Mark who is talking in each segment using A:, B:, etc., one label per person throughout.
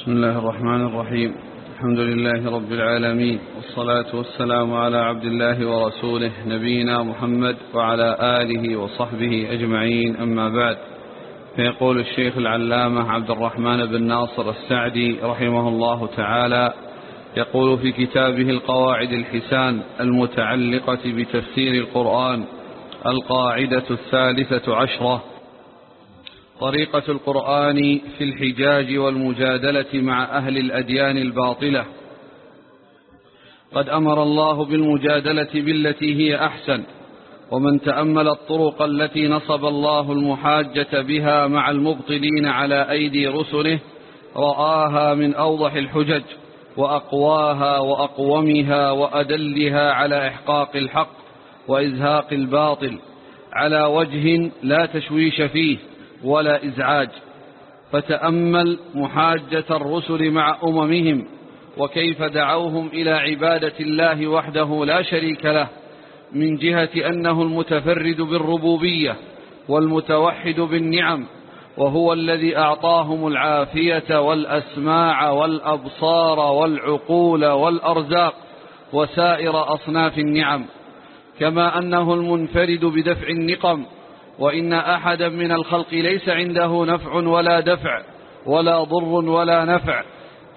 A: بسم الله الرحمن الرحيم. الحمد لله رب العالمين والصلاة والسلام على عبد الله ورسوله نبينا محمد وعلى آله وصحبه أجمعين أما بعد. فيقول الشيخ العلامة عبد الرحمن بن ناصر السعدي رحمه الله تعالى يقول في كتابه القواعد الحسان المتعلقة بتفسير القرآن القاعدة الثالثة عشرة طريقة القرآن في الحجاج والمجادلة مع أهل الأديان الباطلة. قد أمر الله بالمجادلة بالتي هي أحسن ومن تأمل الطرق التي نصب الله المحاجة بها مع المبطلين على أيدي رسله رآها من أوضح الحجج وأقواها وأقومها وأدلها على إحقاق الحق وإزهاق الباطل على وجه لا تشويش فيه. ولا إزعاج فتأمل محاجة الرسل مع أممهم وكيف دعوهم إلى عبادة الله وحده لا شريك له من جهة أنه المتفرد بالربوبية والمتوحد بالنعم وهو الذي أعطاهم العافية والأسماع والأبصار والعقول والأرزاق وسائر أصناف النعم كما أنه المنفرد بدفع النقم وإن أحدا من الخلق ليس عنده نفع ولا دفع ولا ضر ولا نفع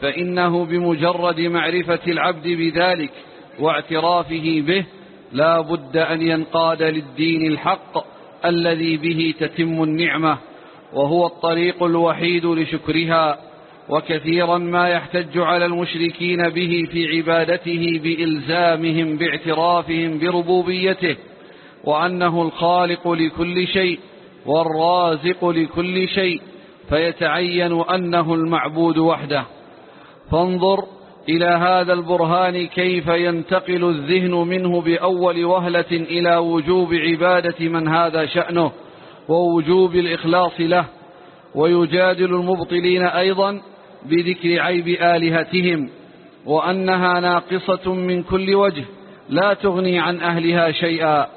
A: فإنه بمجرد معرفة العبد بذلك واعترافه به لا بد أن ينقاد للدين الحق الذي به تتم النعمة وهو الطريق الوحيد لشكرها وكثيرا ما يحتج على المشركين به في عبادته بإلزامهم باعترافهم بربوبيته. وأنه الخالق لكل شيء والرازق لكل شيء فيتعين أنه المعبود وحده. فانظر إلى هذا البرهان كيف ينتقل الذهن منه بأول وهلة إلى وجوب عبادة من هذا شأنه ووجوب الإخلاص له. ويجادل المبطلين أيضا بذكر عيب آلهتهم وأنها ناقصة من كل وجه لا تغني عن أهلها شيئا.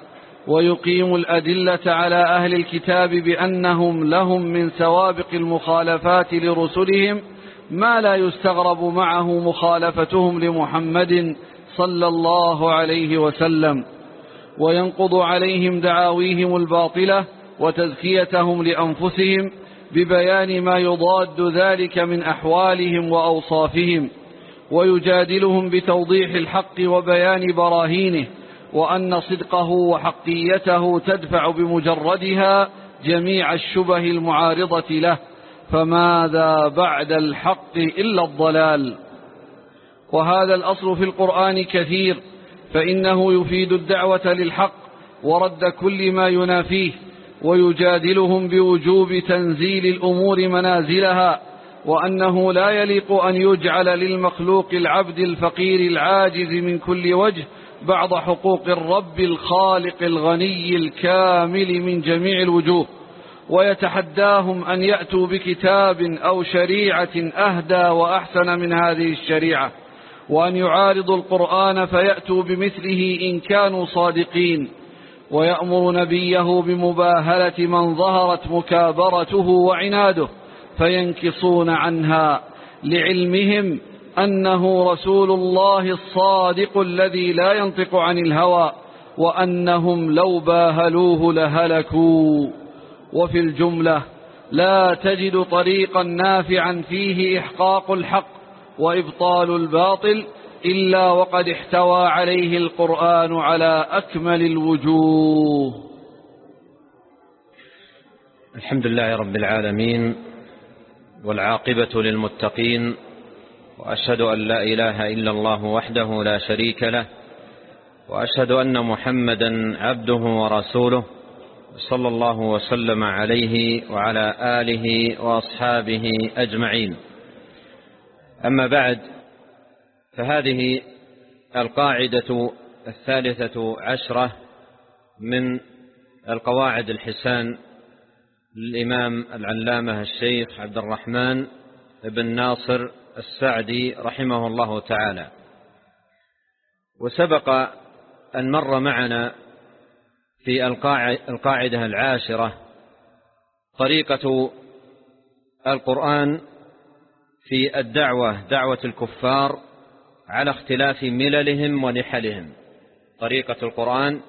A: ويقيم الأدلة على أهل الكتاب بأنهم لهم من سوابق المخالفات لرسلهم ما لا يستغرب معه مخالفتهم لمحمد صلى الله عليه وسلم. وينقض عليهم دعاويهم الباطلة وتزكيتهم لأنفسهم ببيان ما يضاد ذلك من أحوالهم وأوصافهم. ويجادلهم بتوضيح الحق وبيان براهينه وأن صدقه وحقيته تدفع بمجردها جميع الشبه المعارضة له فماذا بعد الحق إلا الضلال؟ وهذا الأصل في القرآن كثير فإنه يفيد الدعوة للحق ورد كل ما ينافيه ويجادلهم بوجوب تنزيل الأمور منازلها وأنه لا يليق أن يجعل للمخلوق العبد الفقير العاجز من كل وجه بعض حقوق الرب الخالق الغني الكامل من جميع الوجوه ويتحداهم أن يأتوا بكتاب أو شريعة أهدى وأحسن من هذه الشريعة وأن يعارضوا القرآن فيأتوا بمثله إن كانوا صادقين ويأمر نبيه بمباهلة من ظهرت مكابرته وعناده فينكصون عنها لعلمهم أنه رسول الله الصادق الذي لا ينطق عن الهوى وأنهم لو باهلوه لهلكوا. وفي الجملة لا تجد طريقا نافعا فيه إحقاق الحق وإبطال الباطل إلا وقد احتوى عليه القرآن على أكمل الوجوه.
B: الحمد لله رب العالمين والعاقبة للمتقين وأشهد أن لا إله إلا الله وحده لا شريك له وأشهد أن محمدا عبده ورسوله صلى الله وسلم عليه وعلى آله وأصحابه أجمعين. أما بعد فهذه القاعدة الثالثة عشرة من القواعد الحسان للإمام العلامة الشيخ عبد الرحمن بن ناصر السعدي رحمه الله تعالى. وسبق أن مر معنا في القاعدة العاشرة طريقة القرآن في الدعوة دعوة الكفار على اختلاف مللهم ونحلهم. طريقة القرآن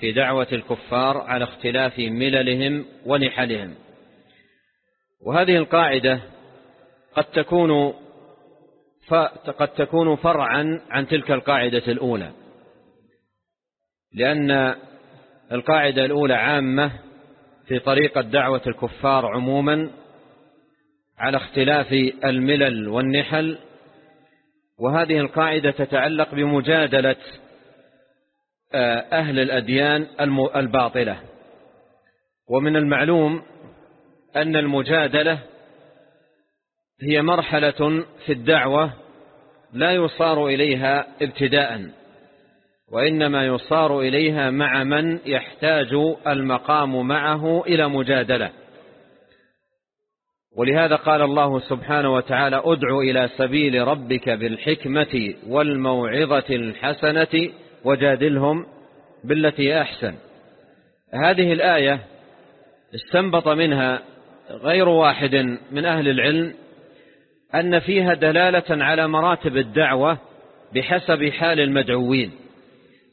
B: في دعوة الكفار على اختلاف مللهم ونحلهم. وهذه القاعدة قد تكون قد تكون فرعا عن تلك القاعدة الأولى. لأن القاعدة الأولى عامة في طريقة دعوة الكفار عموما على اختلاف الملل والنحل وهذه القاعدة تتعلق بمجادلة آه، أهل الأديان الباطلة. ومن المعلوم أن المجادلة هي مرحلة في الدعوة لا يصار إليها ابتداء وإنما يصار إليها مع من يحتاج المقام معه إلى مجادلة. ولهذا قال الله سبحانه وتعالى أدع إلى سبيل ربك بالحكمة والموعظة الحسنة وجادلهم بالتي أحسن. هذه الآية استنبط منها غير واحد من أهل العلم أن فيها دلالة على مراتب الدعوة بحسب حال المدعوين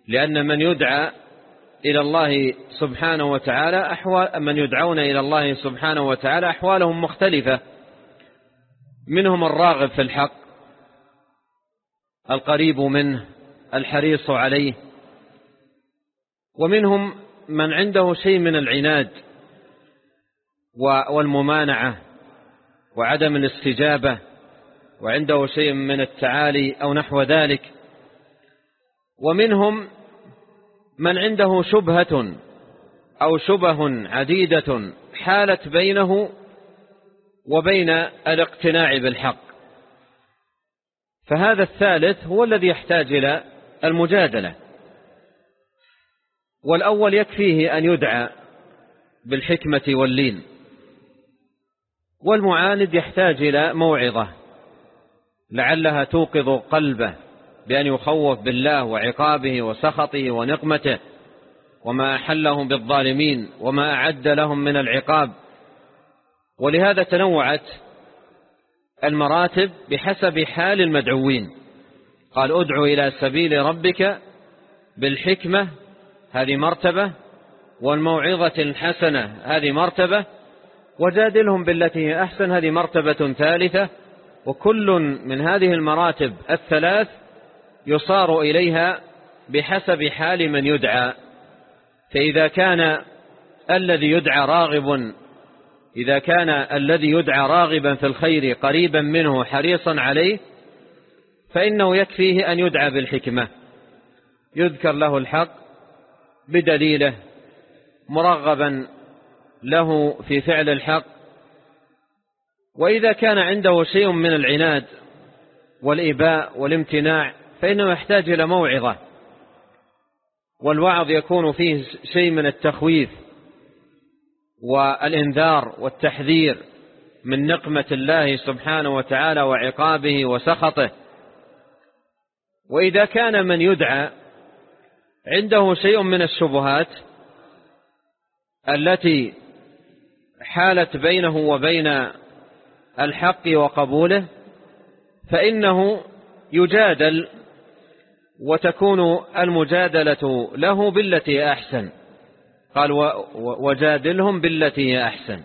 B: لأن من يدعى إلى الله سبحانه وتعالى أحوال من يدعون إلى الله سبحانه وتعالى أحوالهم مختلفة. منهم الراغب في الحق القريب منه الحريص عليه. ومنهم من عنده شيء من العناد والممانعة. وعدم الاستجابة وعنده شيء من التعالي أو نحو ذلك. ومنهم من عنده شبهة أو شبه عديدة حالت بينه وبين الاقتناع بالحق. فهذا الثالث هو الذي يحتاج إلى المجادلة. والأول يكفيه أن يدعى بالحكمة واللين. والمعاند يحتاج إلى موعظة. لعلها توقظ قلبه بأن يخوف بالله وعقابه وسخطه ونقمته. وما أحلهم بالظالمين وما أعد لهم من العقاب. ولهذا تنوعت المراتب بحسب حال المدعوين. قال أدعو إلى سبيل ربك بالحكمة هذه مرتبة والموعظة الحسنة هذه مرتبة وجادلهم بالتي هي أحسن. هذه مرتبة ثالثة وكل من هذه المراتب الثلاث يصار إليها بحسب حال من يدعى. فإذا كان الذي يدعى راغب إذا كان الذي يدعى راغبا في الخير قريبا منه حريصا عليه فإنه يكفيه أن يدعى بالحكمة. يذكر له الحق بدليله مرغبا له في فعل الحق. وإذا كان عنده شيء من العناد والإباء والامتناع فإنه يحتاج إلى موعظة. والوعظ يكون فيه شيء من التخويف والإنذار والتحذير من نقمة الله سبحانه وتعالى وعقابه وسخطه. وإذا كان من يدعى عنده شيء من الشبهات التي حالت بينه وبين الحق وقبوله فإنه يجادل وتكون المجادلة له بالتي أحسن. قال وجادلهم بالتي أحسن.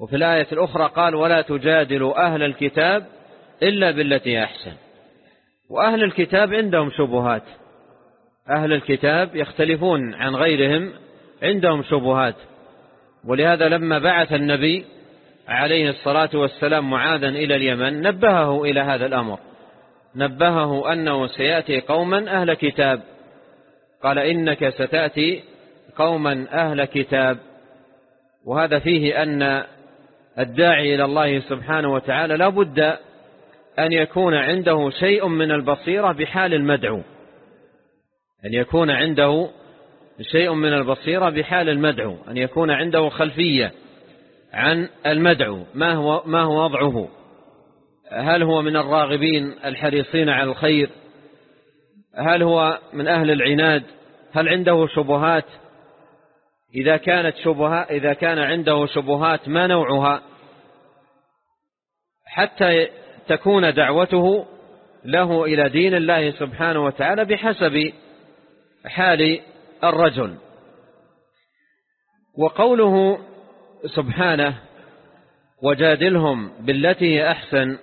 B: وفي الآية الأخرى قال ولا تجادلوا أهل الكتاب إلا بالتي أحسن. وأهل الكتاب عندهم شبهات. أهل الكتاب يختلفون عن غيرهم عندهم شبهات. ولهذا لما بعث النبي عليه الصلاة والسلام معاذا إلى اليمن نبهه إلى هذا الأمر. نبهه أنه سيأتي قوما أهل كتاب. قال إنك ستأتي قوما أهل كتاب. وهذا فيه أن الداعي إلى الله سبحانه وتعالى لا بد أن يكون عنده شيء من البصيرة بحال المدعو. أن يكون عنده شيء من البصيرة بحال المدعو أن يكون عنده خلفية عن المدعو ما هو, ما هو وضعه؟ هل هو من الراغبين الحريصين على الخير؟ هل هو من أهل العناد؟ هل عنده شبهات؟ إذا كانت شبهات إذا كان عنده شبهات ما نوعها؟ حتى تكون دعوته له إلى دين الله سبحانه وتعالى بحسب حال الرجل. وقوله سبحانه وجادلهم بالتي هي أحسن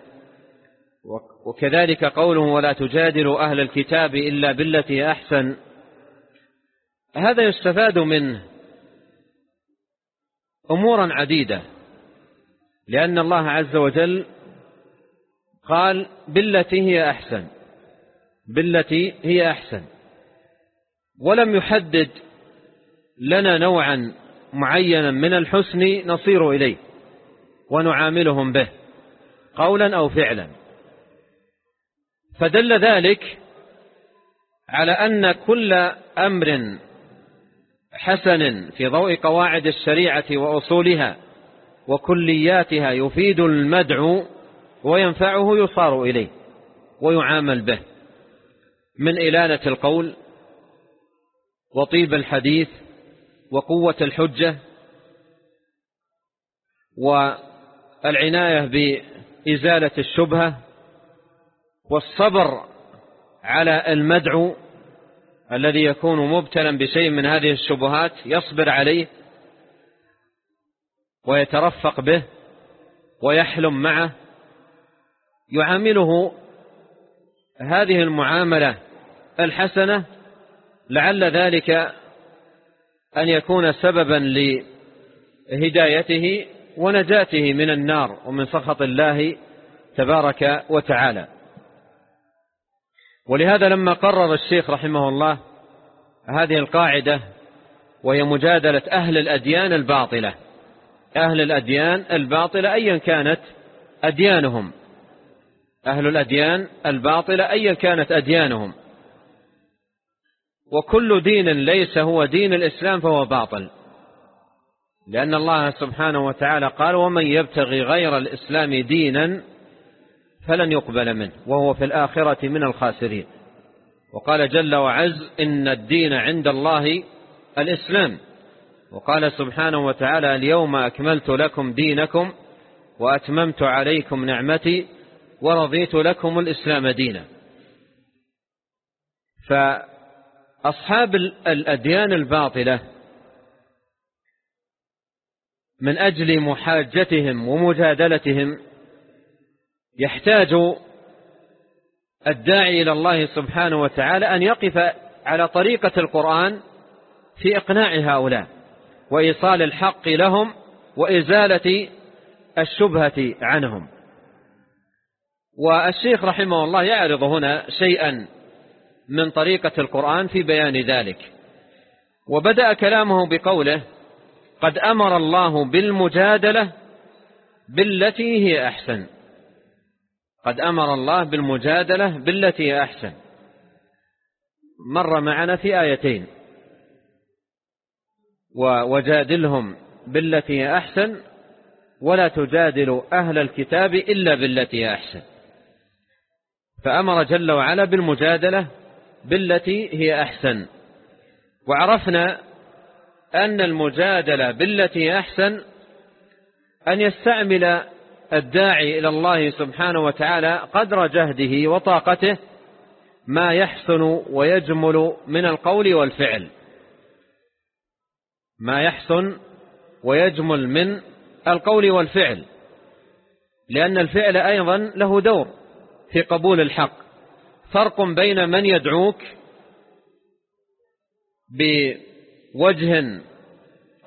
B: وكذلك قوله ولا تجادلوا أهل الكتاب إلا بالتي هي أحسن. هذا يستفاد منه أمورا عديدة لأن الله عز وجل قال بالتي هي أحسن بالتي هي أحسن. ولم يحدد لنا نوعا معينا من الحسن نصير إليه ونعاملهم به قولا أو فعلا. فدل ذلك على أن كل أمر حسن في ضوء قواعد الشريعة وأصولها وكلياتها يفيد المدعو وينفعه يصار إليه ويعامل به. من إلانة القول وطيب الحديث وقوة الحجة والعناية بإزالة الشبهة والصبر على المدعو الذي يكون مبتلا بشيء من هذه الشبهات يصبر عليه ويترفق به ويحلم معه. يعامله هذه المعاملة الحسنة لعل ذلك أن يكون سببا لهدايته ونجاته من النار ومن سخط الله تبارك وتعالى. ولهذا لما قرر الشيخ رحمه الله هذه القاعدة وهي مجادلة أهل الأديان الباطلة أهل الأديان الباطلة أيا كانت أديانهم أهل الأديان الباطلة أيا كانت أديانهم. وكل دين ليس هو دين الإسلام فهو باطل. لأن الله سبحانه وتعالى قال ومن يبتغي غير الإسلام دينا فلن يقبل منه وهو في الآخرة من الخاسرين. وقال جل وعز إن الدين عند الله الإسلام. وقال سبحانه وتعالى اليوم أكملت لكم دينكم وأتممت عليكم نعمتي ورضيت لكم الإسلام دينا. فأصحاب الأديان الباطلة من أجل محاجتهم ومجادلتهم يحتاج الداعي إلى الله سبحانه وتعالى أن يقف على طريقة القرآن في إقناع هؤلاء وإيصال الحق لهم وإزالة الشبهة عنهم. والشيخ رحمه الله يعرض هنا شيئا من طريقة القرآن في بيان ذلك. وبدأ كلامه بقوله قد أمر الله بالمجادلة بالتي هي أحسن. قد أمر الله بالمجادلة بالتي هي أحسن. مر معنا في آيتين. وجادلهم بالتي هي أحسن ولا تجادل أهل الكتاب إلا بالتي هي أحسن. فأمر جل وعلا بالمجادلة بالتي هي أحسن. وعرفنا أن المجادلة بالتي هي أحسن أن يستعمل الداعي إلى الله سبحانه وتعالى قدر جهده وطاقته ما يحسن ويجمل من القول والفعل. ما يحسن ويجمل من القول والفعل. لأن الفعل أيضا له دور في قبول الحق. فرق بين من يدعوك بوجه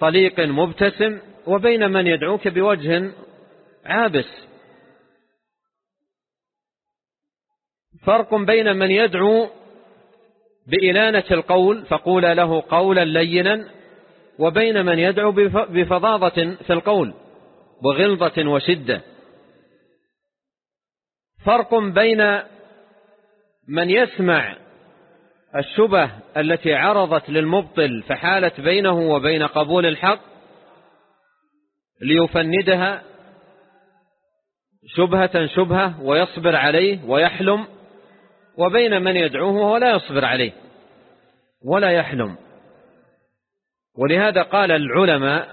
B: طليق مبتسم وبين من يدعوك بوجه عابس. فرق بين من يدعو بإلانة القول فقول له قولا لينا وبين من يدعو بفظاظة في القول وغلظة وشدة. فرق بين من يسمع الشبه التي عرضت للمبطل فحالت بينه وبين قبول الحق ليفندها شبهة شبهة ويصبر عليه ويحلم وبين من يدعوه ولا يصبر عليه ولا يحلم. ولهذا قال العلماء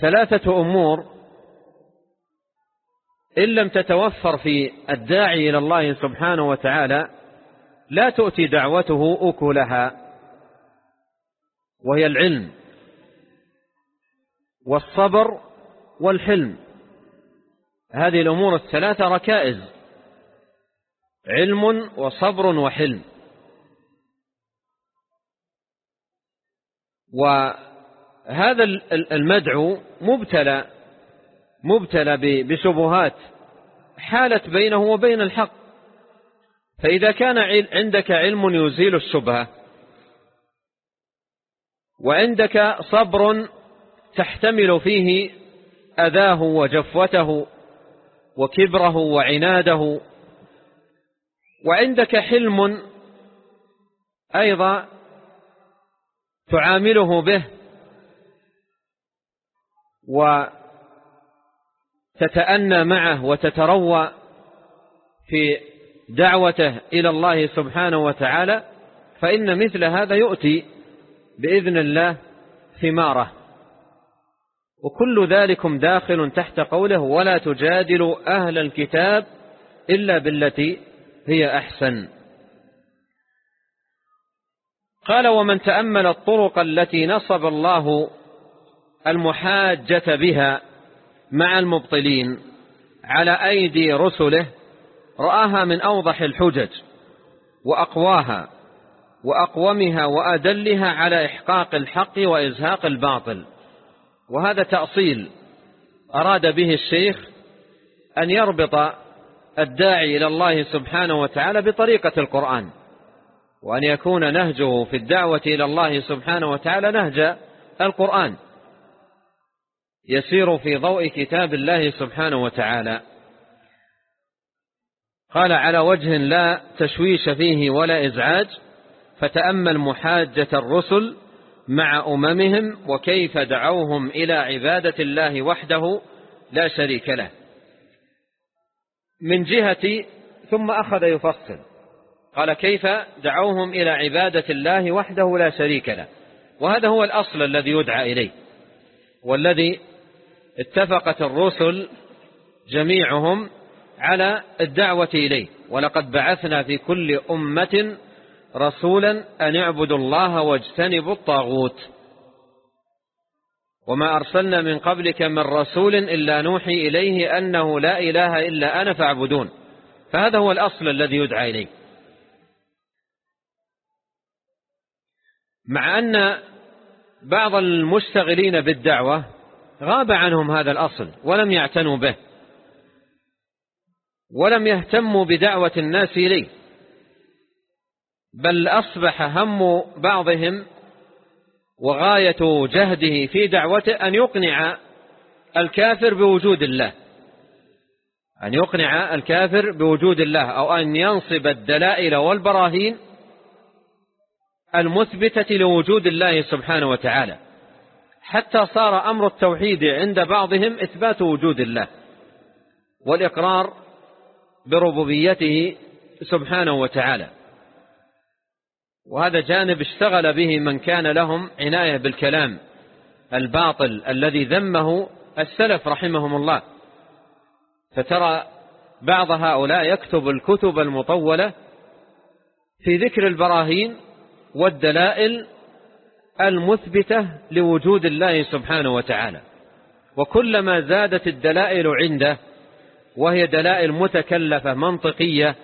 B: ثلاثة أمور إن لم تتوفر في الداعي إلى الله سبحانه وتعالى لا تؤتي دعوته أكلها وهي العلم والصبر والحلم. هذه الأمور الثلاثة ركائز علم وصبر وحلم. وهذا المدعو مبتلى مبتلى بشبهات حالت بينه وبين الحق. فإذا كان عندك علم يزيل الشبهة وعندك صبر تحتمل فيه أذاه وجفوته وكبره وعناده وعندك حلم أيضا تعامله به وتتأنى معه وتتروى في دعوته إلى الله سبحانه وتعالى فإن مثل هذا يؤتي بإذن الله ثماره. وكل ذلكم داخل تحت قوله ولا تجادلوا أهل الكتاب إلا بالتي هي أحسن قال ومن تأمل الطرق التي نصب الله المحاجة بها مع المبطلين على أيدي رسله رآها من أوضح الحجج وأقواها وأقومها وأدلها على إحقاق الحق وإزهاق الباطل. وهذا تأصيل أراد به الشيخ أن يربط الداعي إلى الله سبحانه وتعالى بطريقة القرآن وأن يكون نهجه في الدعوة إلى الله سبحانه وتعالى نهج القرآن. يسير في ضوء كتاب الله سبحانه وتعالى. قال على وجه لا تشويش فيه ولا إزعاج فتأمل محاجة الرسل مع أممهم وكيف دعوهم إلى عبادة الله وحده لا شريك له. من جهة ثم أخذ يفصل قال كيف دعوهم إلى عبادة الله وحده لا شريك له؟ وهذا هو الأصل الذي يدعى إليه والذي اتفقت الرسل جميعهم على الدعوة إليه. ولقد بعثنا في كل أمة رسولا أن اعبدوا الله واجتنبوا الطاغوت. وما أرسلنا من قبلك من رسول إلا نوحي إليه أنه لا إله إلا أنا فاعبدون. فهذا هو الأصل الذي يدعى إليه. مع أن بعض المشتغلين بالدعوة غاب عنهم هذا الأصل ولم يعتنوا به ولم يهتموا بدعوة الناس إليه. بل أصبح هم بعضهم وغاية جهده في دعوته أن يقنع الكافر بوجود الله. أن يقنع الكافر بوجود الله أو أن ينصب الدلائل والبراهين المثبتة لوجود الله سبحانه وتعالى. حتى صار أمر التوحيد عند بعضهم إثبات وجود الله والإقرار بربوبيته سبحانه وتعالى. وهذا جانب اشتغل به من كان لهم عناية بالكلام الباطل الذي ذمه السلف رحمهم الله. فترى بعض هؤلاء يكتب الكتب المطولة في ذكر البراهين والدلائل المثبتة لوجود الله سبحانه وتعالى. وكلما زادت الدلائل عنده وهي دلائل متكلفة منطقية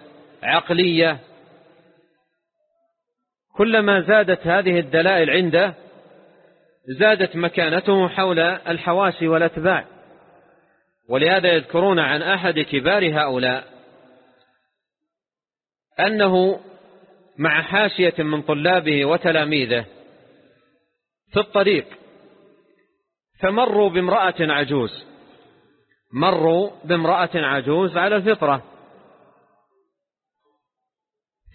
B: عقلية كلما زادت هذه الدلائل عنده زادت مكانته حول الحواشي والأتباع. ولهذا يذكرون عن أحد كبار هؤلاء أنه مع حاشية من طلابه وتلاميذه في الطريق فمروا بامرأة عجوز مروا بامرأة عجوز على الفطرة.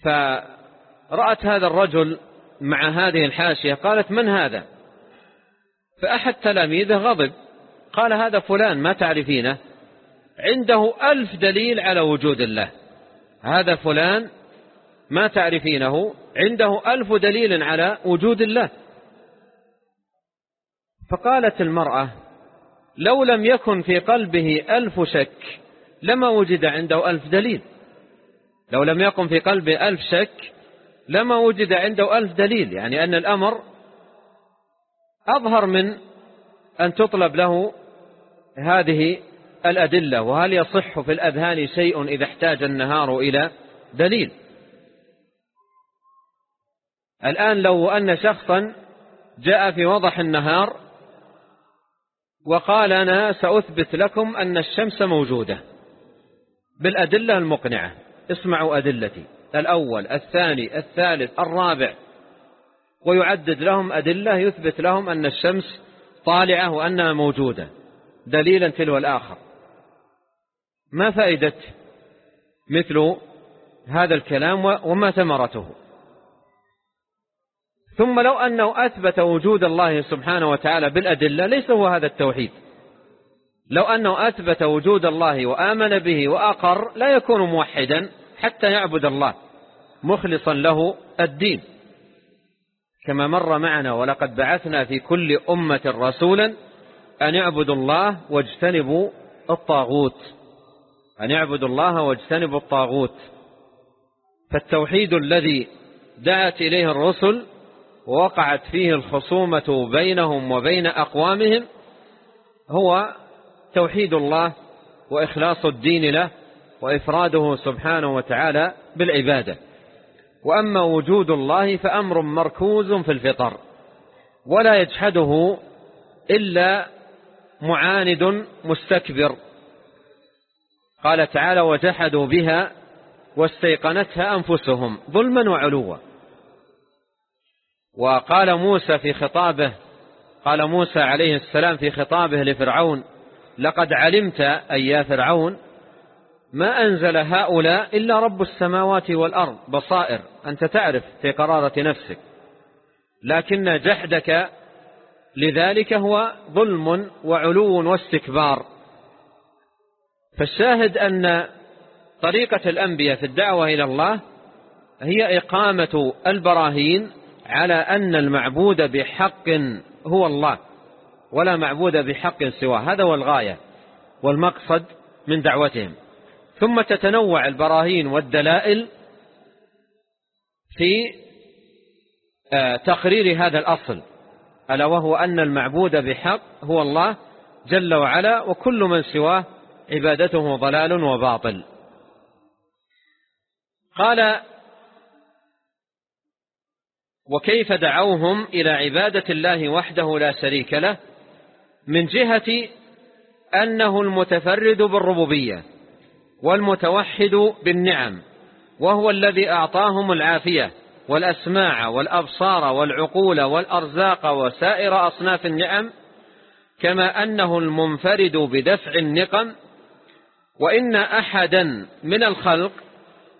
B: فرأت هذا الرجل مع هذه الحاشية قالت من هذا؟ فأحد تلاميذه غضب قال هذا فلان ما تعرفينه؟ عنده ألف دليل على وجود الله. هذا فلان ما تعرفينه؟ عنده ألف دليل على وجود الله. فقالت المرأة لو لم يكن في قلبه ألف شك لما وجد عنده ألف دليل. لو لم يكن في قلبه ألف شك لما وجد عنده ألف دليل. يعني أن الأمر أظهر من أن تطلب له هذه الأدلة. وهل يصح في الأذهان شيء إذا احتاج النهار إلى دليل؟ الآن لو أن شخصا جاء في وضح النهار وقال أنا سأثبت لكم أن الشمس موجودة بالأدلة المقنعة. اسمعوا أدلتي. الأول الثاني الثالث الرابع. ويعدد لهم أدلة يثبت لهم أن الشمس طالعة وأنها موجودة. دليلا تلو الآخر. ما فائدة مثل هذا الكلام وما ثمرته؟ ثم لو أنه أثبت وجود الله سبحانه وتعالى بالأدلة ليس هو هذا التوحيد. لو أنه أثبت وجود الله وآمن به وأقر لا يكون موحدا حتى يعبد الله مخلصا له الدين. كما مر معنا ولقد بعثنا في كل أمة رسولا أن يعبدوا الله واجتنبوا الطاغوت. أن يعبدوا الله واجتنبوا الطاغوت. فالتوحيد الذي دعت إليه الرسل ووقعت فيه الخصومة بينهم وبين أقوامهم هو توحيد الله وإخلاص الدين له وإفراده سبحانه وتعالى بالعبادة. وأما وجود الله فأمر مركوز في الفطر ولا يجحده إلا معاند مستكبر. قال تعالى وجحدوا بها واستيقنتها أنفسهم ظلما وعلوا. وقال موسى في خطابه قال موسى عليه السلام في خطابه لفرعون لقد علمت أي يا فرعون ما أنزل هؤلاء إلا رب السماوات والأرض بصائر أنت تعرف في قرارة نفسك. لكن جحدك لذلك هو ظلم وعلو واستكبار. فالشاهد أن طريقة الأنبياء في الدعوة إلى الله هي إقامة البراهين على أن المعبود بحق هو الله ولا معبود بحق سواه. هذا هو الغاية والمقصد من دعوتهم. ثم تتنوع البراهين والدلائل في آه، تقرير هذا الأصل ألا وهو أن المعبود بحق هو الله جل وعلا وكل من سواه عبادته ضلال وباطل. قال وكيف دعوهم إلى عبادة الله وحده لا شريك له من جهة أنه المتفرد بالربوبية والمتوحد بالنعم وهو الذي أعطاهم العافية والأسماع والأبصار والعقول والأرزاق وسائر أصناف النعم كما أنه المنفرد بدفع النقم وإن أحدا من الخلق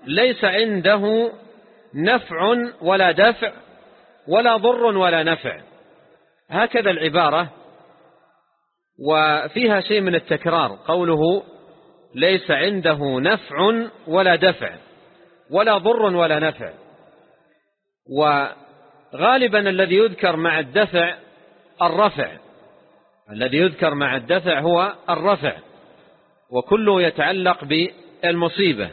B: ليس عنده نفع ولا دفع ولا ضر ولا نفع. هكذا العبارة وفيها شيء من التكرار. قوله ليس عنده نفع ولا دفع ولا ضر ولا نفع. وغالبا الذي يذكر مع الدفع الرفع. الذي يذكر مع الدفع هو الرفع وكله يتعلق بالمصيبة.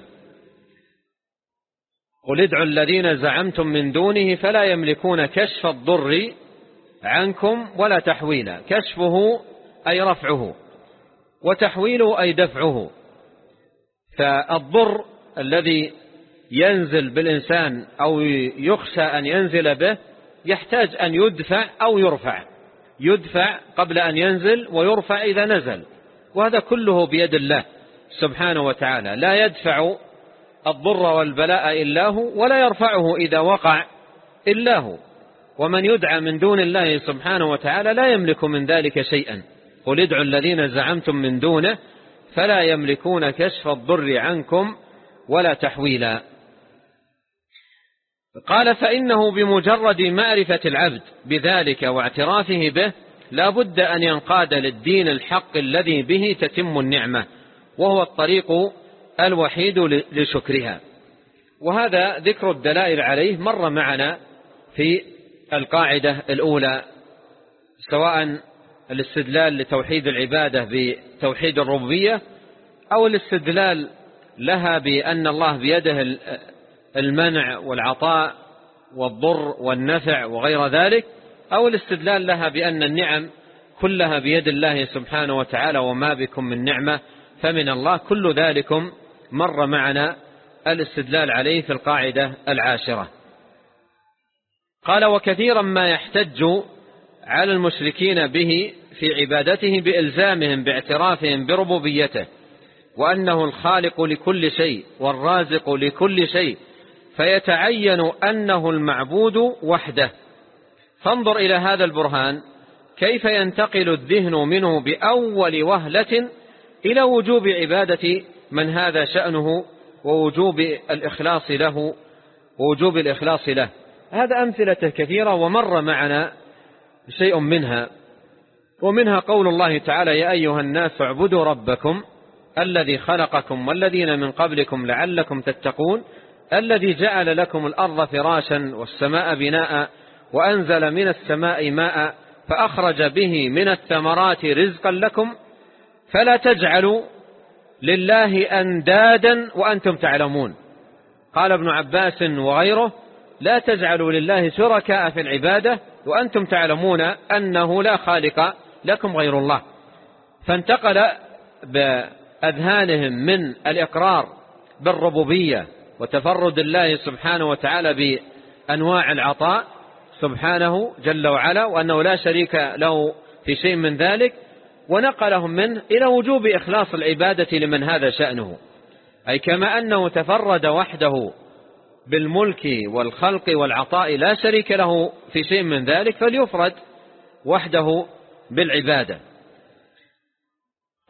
B: قل ادعوا الذين زعمتم من دونه فلا يملكون كشف الضر عنكم ولا تحويلا كشفه أي رفعه وتحويله أي دفعه. فالضر الذي ينزل بالإنسان أو يخشى أن ينزل به يحتاج أن يدفع أو يرفع. يدفع قبل أن ينزل ويرفع إذا نزل. وهذا كله بيد الله سبحانه وتعالى. لا يدفع الضر والبلاء إلا هو ولا يرفعه إذا وقع إلا هو. ومن يدعى من دون الله سبحانه وتعالى لا يملك من ذلك شيئا. قل ادعوا الذين زعمتم من دونه فلا يملكون كشف الضر عنكم ولا تحويلا. قال فإنه بمجرد معرفة العبد بذلك واعترافه به لا بد أن ينقاد للدين الحق الذي به تتم النعمة وهو الطريق الوحيد لشكرها. وهذا ذكر الدلائل عليه مر معنا في القاعدة الأولى سواء الاستدلال لتوحيد العبادة بتوحيد الربوبية أو الاستدلال لها بأن الله بيده المنع والعطاء والضر والنفع وغير ذلك أو الاستدلال لها بأن النعم كلها بيد الله سبحانه وتعالى وما بكم من نعمة فمن الله كل ذلكم مر معنا الاستدلال عليه في القاعدة العاشرة. قال وكثيرا ما يحتج على المشركين به في عبادته بإلزامهم باعترافهم بربوبيته وأنه الخالق لكل شيء والرازق لكل شيء فيتعين أنه المعبود وحده. فانظر إلى هذا البرهان كيف ينتقل الذهن منه بأول وهلة إلى وجوب عبادة من هذا شأنه ووجوب الإخلاص له ووجوب الإخلاص له. هذا أمثلة كثيرة ومر معنا شيء منها ومنها قول الله تعالى يا أيها الناس اعبدوا ربكم الذي خلقكم والذين من قبلكم لعلكم تتقون الذي جعل لكم الأرض فراشا والسماء بناء وأنزل من السماء ماء فأخرج به من الثمرات رزقا لكم فلا تجعلوا لله أندادا وأنتم تعلمون. قال ابن عباس وغيره لا تجعلوا لله شركاء في العبادة وأنتم تعلمون أنه لا خالق لكم غير الله. فانتقل بأذهانهم من الإقرار بالربوبية وتفرد الله سبحانه وتعالى بأنواع العطاء سبحانه جل وعلا وأنه لا شريك له في شيء من ذلك. ونقلهم منه إلى وجوب إخلاص العبادة لمن هذا شأنه. أي كما أنه تفرد وحده بالملك والخلق والعطاء لا شريك له في شيء من ذلك فليفرد وحده بالعبادة.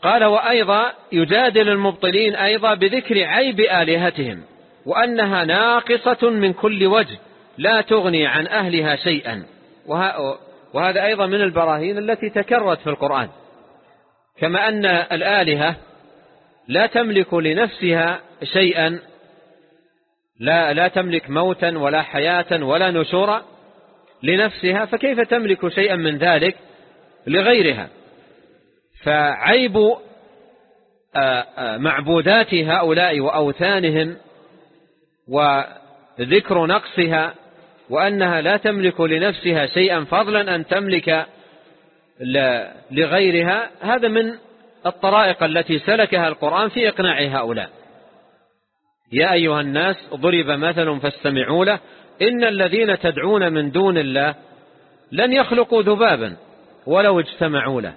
B: قال وأيضا يجادل المبطلين أيضا بذكر عيب آلهتهم وأنها ناقصة من كل وجه لا تغني عن أهلها شيئا. وهذا أيضا من البراهين التي تكررت في القرآن. كما أن الآلهة لا تملك لنفسها شيئا لا, لا تملك موتا ولا حياة ولا نشورا لنفسها فكيف تملك شيئا من ذلك لغيرها؟ فعيب معبودات هؤلاء وأوثانهم وذكر نقصها وأنها لا تملك لنفسها شيئا فضلا أن تملك لغيرها هذا من الطرائق التي سلكها القرآن في إقناع هؤلاء. يا أيها الناس ضرب مثل فاستمعوا له. إن الذين تدعون من دون الله لن يخلقوا ذبابا ولو اجتمعوا له.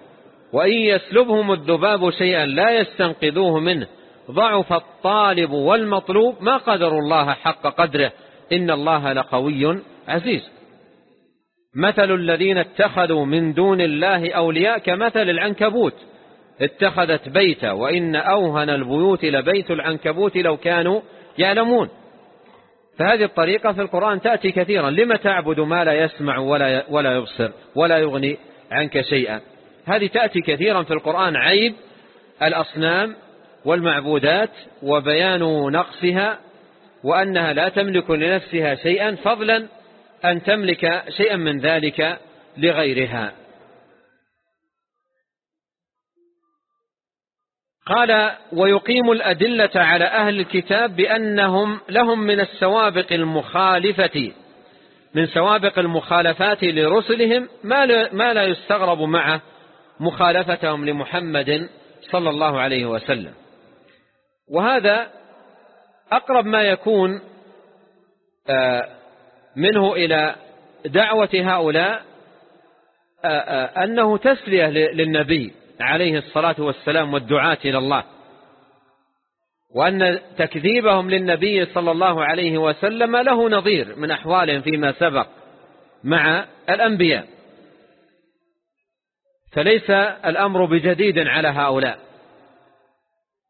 B: وإن يسلبهم الذباب شيئا لا يستنقذوه منه. ضعف الطالب والمطلوب ما قدر الله حق قدره. إن الله لقوي عزيز. مثل الذين اتخذوا من دون الله أولياء كمثل العنكبوت. اتخذت بيتا وإن أوهن البيوت لبيت العنكبوت لو كانوا يعلمون. فهذه الطريقة في القرآن تأتي كثيرا. لما تعبد ما لا يسمع ولا ولا يبصر ولا يغني عنك شيئا؟ هذه تأتي كثيرا في القرآن. عيب الأصنام والمعبودات وبيان نقصها وأنها لا تملك لنفسها شيئا فضلا أن تملك شيئا من ذلك لغيرها. قال ويقيم الأدلة على أهل الكتاب بأنهم لهم من السوابق المخالفة من سوابق المخالفات لرسلهم ما لا يستغرب معه مخالفتهم لمحمد صلى الله عليه وسلم. وهذا أقرب ما يكون آه، منه إلى دعوة هؤلاء آه، آه، أنه تسلية للنبي عليه الصلاة والسلام والدعاة إلى الله. وأن تكذيبهم للنبي صلى الله عليه وسلم له نظير من أحوالهم فيما سبق مع الأنبياء. فليس الأمر بجديد على هؤلاء.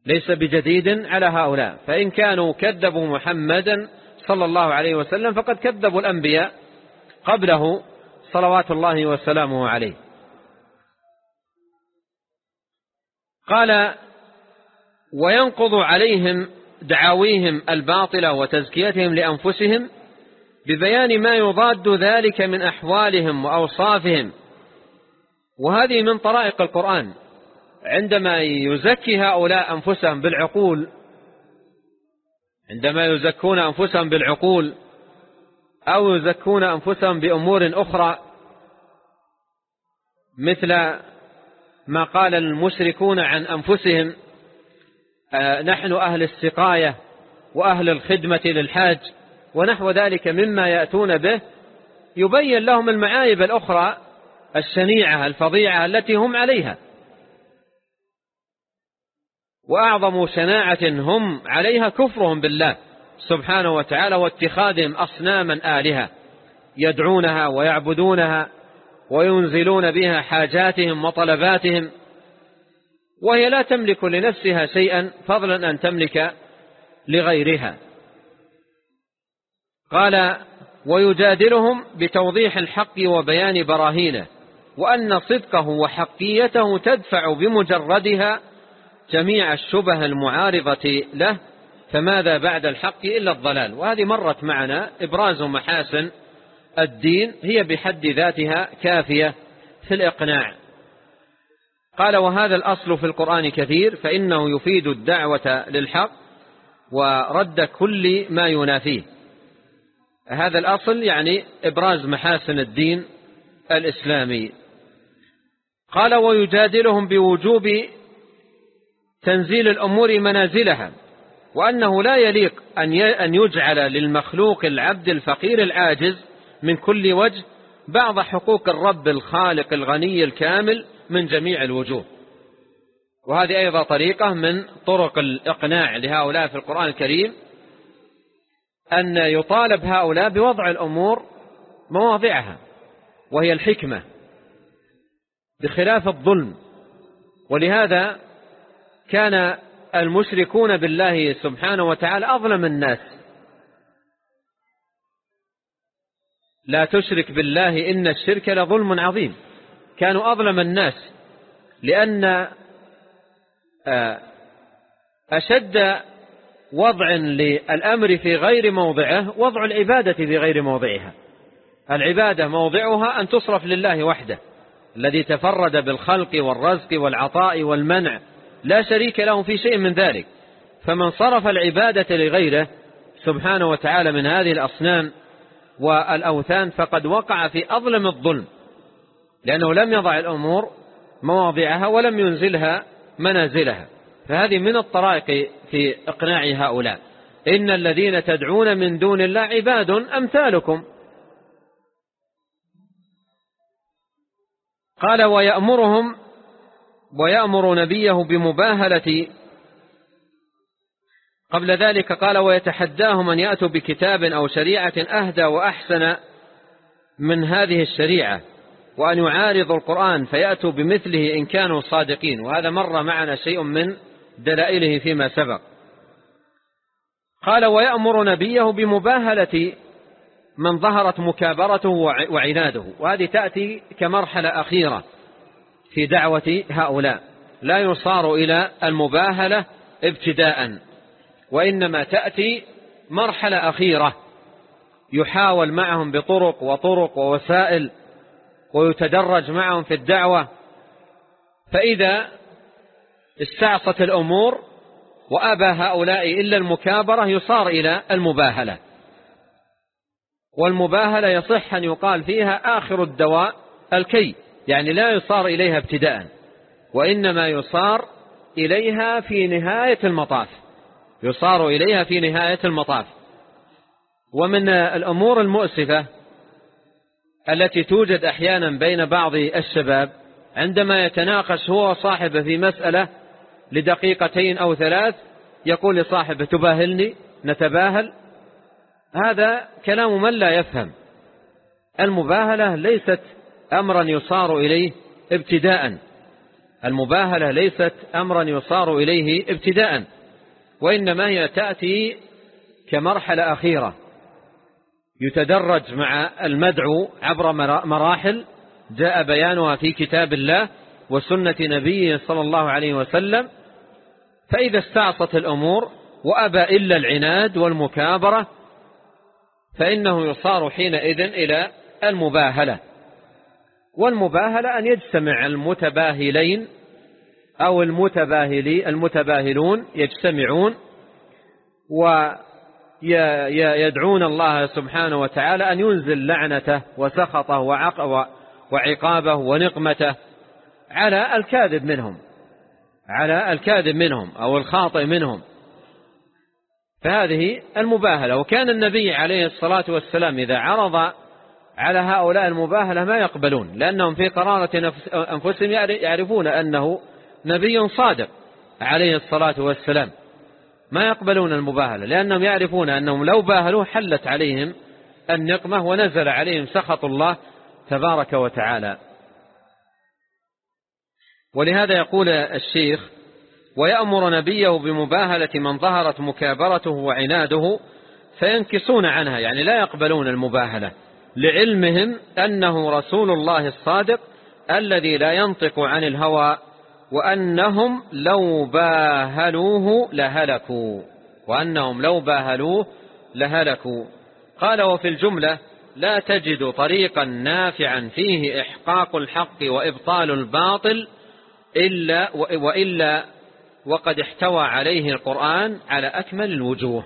B: ليس بجديد على هؤلاء. فإن كانوا كذبوا محمدا صلى الله عليه وسلم فقد كذبوا الأنبياء قبله صلوات الله وسلامه عليه. قال وينقض عليهم دعاويهم الباطلة وتزكيتهم لأنفسهم ببيان ما يضاد ذلك من أحوالهم وأوصافهم. وهذه من طرائق القرآن. عندما يزكي هؤلاء أنفسهم بالعقول عندما يزكون أنفسهم بالعقول أو يزكون أنفسهم بأمور أخرى مثل ما قال المشركون عن أنفسهم آه، نحن أهل السقاية وأهل الخدمة للحاج ونحو ذلك مما يأتون به يبين لهم المعايب الأخرى الشنيعة الفظيعة التي هم عليها. وأعظم شناعة هم عليها كفرهم بالله سبحانه وتعالى واتخاذهم أصناما آلهة يدعونها ويعبدونها وينزلون بها حاجاتهم وطلباتهم وهي لا تملك لنفسها شيئا فضلا أن تملك لغيرها. قال ويجادلهم بتوضيح الحق وبيان براهينه وأن صدقه وحقيته تدفع بمجردها جميع الشبه المعارضة له فماذا بعد الحق إلا الضلال؟ وهذه مرت معنا إبراز محاسن الدين هي بحد ذاتها كافية في الإقناع. قال وهذا الأصل في القرآن كثير فإنه يفيد الدعوة للحق ورد كل ما ينافيه. هذا الأصل يعني إبراز محاسن الدين الإسلامي. قال ويجادلهم بوجوب تنزيل الأمور منازلها وأنه لا يليق أن يجعل للمخلوق العبد الفقير العاجز من كل وجه بعض حقوق الرب الخالق الغني الكامل من جميع الوجوه. وهذه أيضا طريقة من طرق الإقناع لهؤلاء في القرآن الكريم أن يطالب هؤلاء بوضع الأمور مواضعها وهي الحكمة بخلاف الظلم. ولهذا كان المشركون بالله سبحانه وتعالى أظلم الناس. لا تشرك بالله إن الشرك لظلم عظيم. كانوا أظلم الناس لأن آه، أشد وضع للأمر في غير موضعه وضع العبادة في غير موضعها. العبادة موضعها أن تصرف لله وحده الذي تفرد بالخلق والرزق والعطاء والمنع لا شريك له في شيء من ذلك. فمن صرف العبادة لغيره سبحانه وتعالى من هذه الأصنام والأوثان فقد وقع في أظلم الظلم لأنه لم يضع الأمور مواضعها ولم ينزلها منازلها. فهذه من الطرائق في إقناع هؤلاء. إن الذين تدعون من دون الله عباد أمثالكم. قال ويأمرهم ويأمر نبيه بمباهلة قبل ذلك قال ويتحداهم أن يأتوا بكتاب أو شريعة أهدى وأحسن من هذه الشريعة وأن يعارضوا القرآن فيأتوا بمثله إن كانوا صادقين. وهذا مر معنا شيء من دلائله فيما سبق. قال ويأمر نبيه بمباهلة من ظهرت مكابرته وعناده. وهذه تأتي كمرحلة أخيرة. في دعوة هؤلاء. لا يصار إلى المباهلة ابتداء وإنما تأتي مرحلة أخيرة. يحاول معهم بطرق وطرق ووسائل ويتدرج معهم في الدعوة. فإذا استعصت الأمور وأبى هؤلاء إلا المكابرة يصار إلى المباهلة. والمباهلة يصح أن يقال فيها آخر الدواء الكي. يعني لا يصار إليها ابتداء وإنما يصار إليها في نهاية المطاف يصار إليها في نهاية المطاف. ومن الأمور المؤسفة التي توجد أحيانا بين بعض الشباب عندما يتناقش هو وصاحبه في مسألة لدقيقتين أو ثلاث يقول لصاحبه تباهلني نتباهل. هذا كلام من لا يفهم. المباهلة ليست أمرا يصار إليه ابتداء. المباهلة ليست أمرا يصار إليه ابتداء وإنما هي تأتي كمرحلة أخيرة. يتدرج مع المدعو عبر مراحل جاء بيانها في كتاب الله وسنة نبيه صلى الله عليه وسلم. فإذا استعصت الأمور وأبى إلا العناد والمكابرة فإنه يصار حينئذ إلى المباهلة. والمباهلة أن يجتمع المتباهلين أو المتباهلي المتباهلون يجتمعون ويدعون الله سبحانه وتعالى أن ينزل لعنته وسخطه وعقابه ونقمته على الكاذب منهم على الكاذب منهم أو الخاطئ منهم. فهذه المباهلة. وكان النبي عليه الصلاة والسلام إذا عرض على هؤلاء المباهلة ما يقبلون لأنهم في قرارة أنفسهم يعرفون أنه نبي صادق عليه الصلاة والسلام. ما يقبلون المباهلة لأنهم يعرفون أنهم لو باهلوا حلت عليهم النقمة ونزل عليهم سخط الله تبارك وتعالى. ولهذا يقول الشيخ ويأمر نبيه بمباهلة من ظهرت مكابرته وعناده فينكسون عنها. يعني لا يقبلون المباهلة. لعلمهم أنه رسول الله الصادق الذي لا ينطق عن الهوى وأنهم لو باهلوه لهلكوا. وأنهم لو باهلوه لهلكوا. قال وفي الجملة لا تجد طريقا نافعا فيه إحقاق الحق وإبطال الباطل إلا وإلا وقد احتوى عليه القرآن على أكمل الوجوه.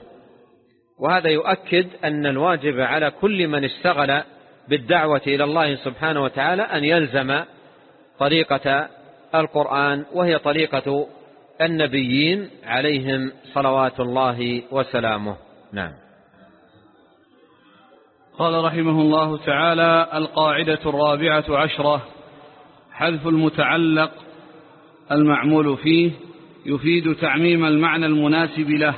B: وهذا يؤكد أن الواجب على كل من اشتغل بالدعوة إلى الله سبحانه وتعالى أن يلزم طريقة القرآن وهي طريقة النبيين عليهم صلوات الله وسلامه. نعم.
A: قال رحمه الله تعالى القاعدة الرابعة عشرة حذف المتعلق المعمول فيه يفيد تعميم المعنى المناسب له.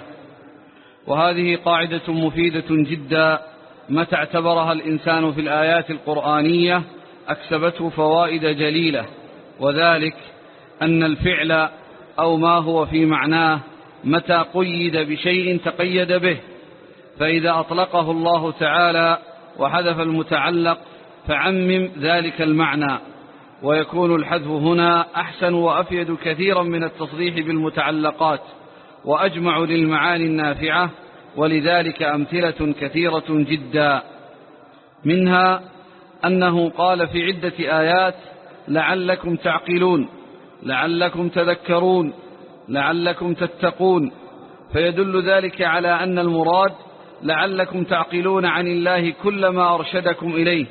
A: وهذه قاعدة مفيدة جدا متى اعتبرها الإنسان في الآيات القرآنية أكسبته فوائد جليلة وذلك أن الفعل أو ما هو في معناه متى قيد بشيء تقيد به فإذا أطلقه الله تعالى وحذف المتعلق فعمم ذلك المعنى ويكون الحذف هنا أحسن وأفيد كثيرا من التصريح بالمتعلقات. وأجمع للمعاني النافعة ولذلك أمثلة كثيرة جدا. منها أنه قال في عدة آيات لعلكم تعقلون لعلكم تذكرون لعلكم تتقون. فيدل ذلك على أن المراد لعلكم تعقلون عن الله كل ما أرشدكم إليه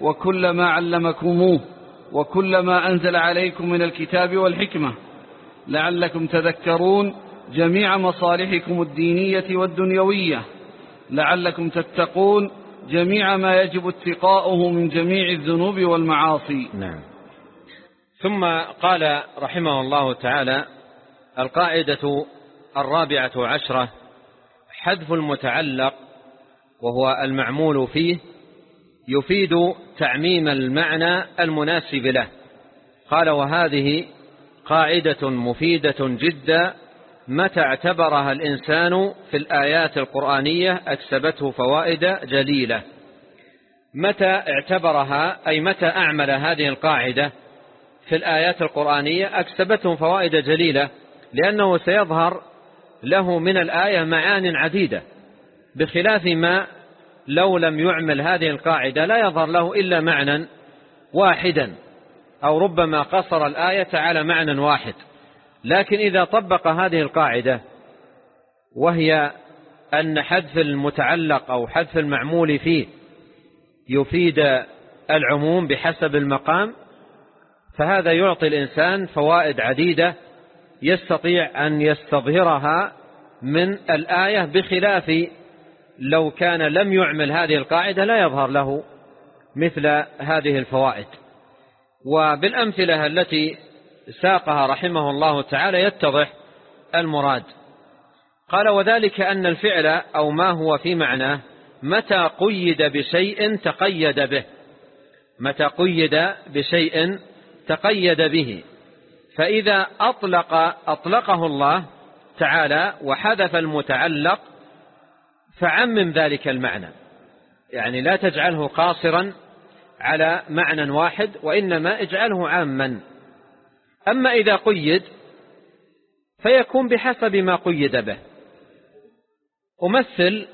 A: وكل ما علمكموه وكل ما أنزل عليكم من الكتاب والحكمة. لعلكم تذكرون جميع مصالحكم الدينية والدنيوية. لعلكم تتقون جميع ما يجب اتقاؤه من جميع الذنوب والمعاصي.
B: نعم. ثم قال رحمه الله تعالى القاعدة الرابعة عشرة حذف المتعلق وهو المعمول فيه يفيد تعميم المعنى المناسب له. قال وهذه قاعدة مفيدة جدا متى اعتبرها الإنسان في الآيات القرآنية أكسبته فوائد جليلة. متى اعتبرها أي متى أعمل هذه القاعدة في الآيات القرآنية أكسبته فوائد جليلة لأنه سيظهر له من الآية معان عديدة. بخلاف ما لو لم يعمل هذه القاعدة لا يظهر له إلا معنى واحدا أو ربما قصر الآية على معنى واحد. لكن إذا طبق هذه القاعدة وهي أن حذف المتعلق أو حذف المعمول فيه يفيد العموم بحسب المقام فهذا يعطي الإنسان فوائد عديدة يستطيع أن يستظهرها من الآية بخلاف لو كان لم يعمل هذه القاعدة لا يظهر له مثل هذه الفوائد. وبالأمثلة التي ساقها رحمه الله تعالى يتضح المراد. قال وذلك أن الفعل أو ما هو في معناه متى قيد بشيء تقيد به. متى قيد بشيء تقيد به. فإذا أطلق أطلقه الله تعالى وحذف المتعلق فعمم ذلك المعنى. يعني لا تجعله قاصرا على معنى واحد وإنما اجعله عاما. أما إذا قيد فيكون بحسب ما قيد به. أمثل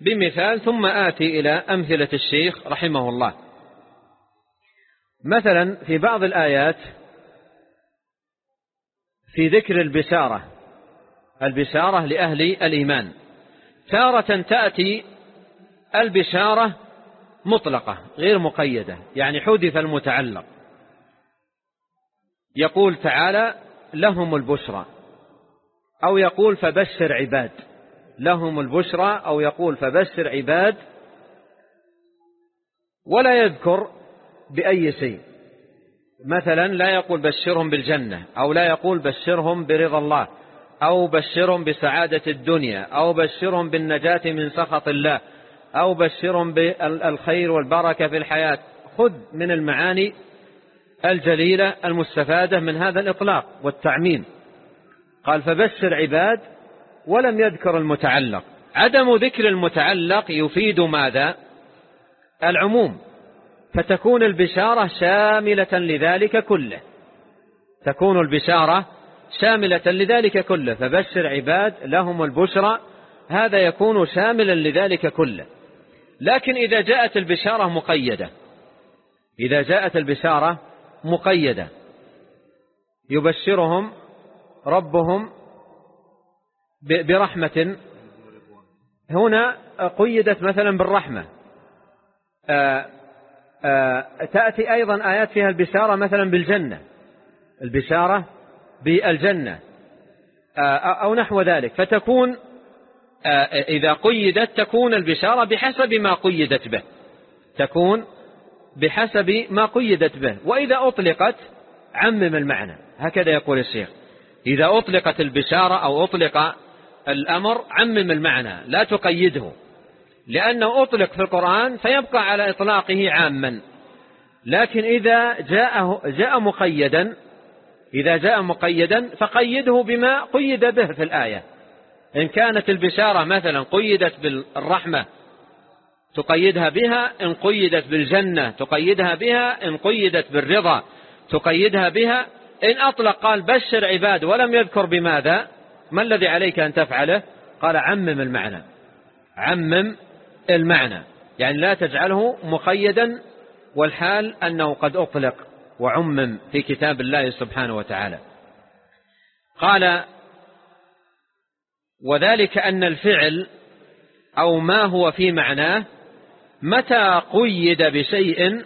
B: بمثال ثم آتي إلى أمثلة الشيخ رحمه الله. مثلا في بعض الآيات في ذكر البشارة البشارة لأهل الإيمان. تارة تأتي البشارة مطلقة غير مقيدة يعني حدث المتعلق. يقول تعالى لهم البشرى أو يقول فبشر عباد لهم البشرى أو يقول فبشر عباد ولا يذكر بأي شيء. مثلا لا يقول بشرهم بالجنة أو لا يقول بشرهم برضا الله أو بشرهم بسعادة الدنيا أو بشرهم بالنجاة من سخط الله أو بشرهم بالخير والبركة في الحياة. خذ من المعاني الجليلة المستفادة من هذا الإطلاق والتعميم. قال فبشر عباد ولم يذكر المتعلق. عدم ذكر المتعلق يفيد ماذا؟ العموم. فتكون البشارة شاملة لذلك كله. تكون البشارة شاملة لذلك كله. فبشر عباد لهم البشرى هذا يكون شاملا لذلك كله. لكن إذا جاءت البشارة مقيدة. إذا جاءت البشارة مقيدة. يبشرهم ربهم برحمة. هنا قيدت مثلا بالرحمة. آه، آه، تأتي أيضا آيات فيها البشارة مثلا بالجنة. البشارة بالجنة. آه، أو نحو ذلك. فتكون إذا قيدت تكون البشارة بحسب ما قيدت به. تكون بحسب ما قيدت به. وإذا أطلقت عمم المعنى. هكذا يقول الشيخ. إذا أطلقت البشارة أو أطلق الأمر عمم المعنى لا تقيده. لأنه أطلق في القرآن فيبقى على إطلاقه عاما. لكن إذا جاء, جاء مقيدا إذا جاء مقيدا فقيده بما قيد به في الآية. إن كانت البشارة مثلا قيدت بالرحمة تقيدها بها إن قيدت بالجنة تقيدها بها إن قيدت بالرضا تقيدها بها إن أطلق قال بشر عباد ولم يذكر بماذا؟ ما الذي عليك أن تفعله؟ قال عمم المعنى عمم المعنى يعني لا تجعله مقيدا والحال أنه قد أطلق وعمم في كتاب الله سبحانه وتعالى. قال وذلك أن الفعل أو ما هو في معناه متى قيد بشيء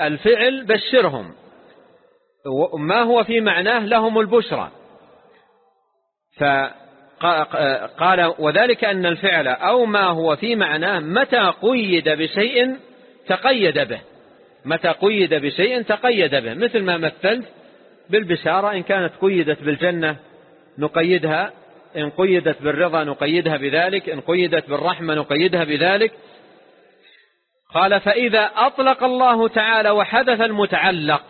B: الفعل بشرهم. ما هو في معناه لهم البشرى. فقال وذلك أن الفعل أو ما هو في معناه متى قيد بشيء تقيد به. متى قيد بشيء تقيد به. مثل ما مثلت بالبشارة إن كانت قيدت بالجنة نقيدها إن قيدت بالرضا نقيدها بذلك إن قيدت بالرحمة نقيدها بذلك. قال فإذا أطلق الله تعالى وحدث المتعلق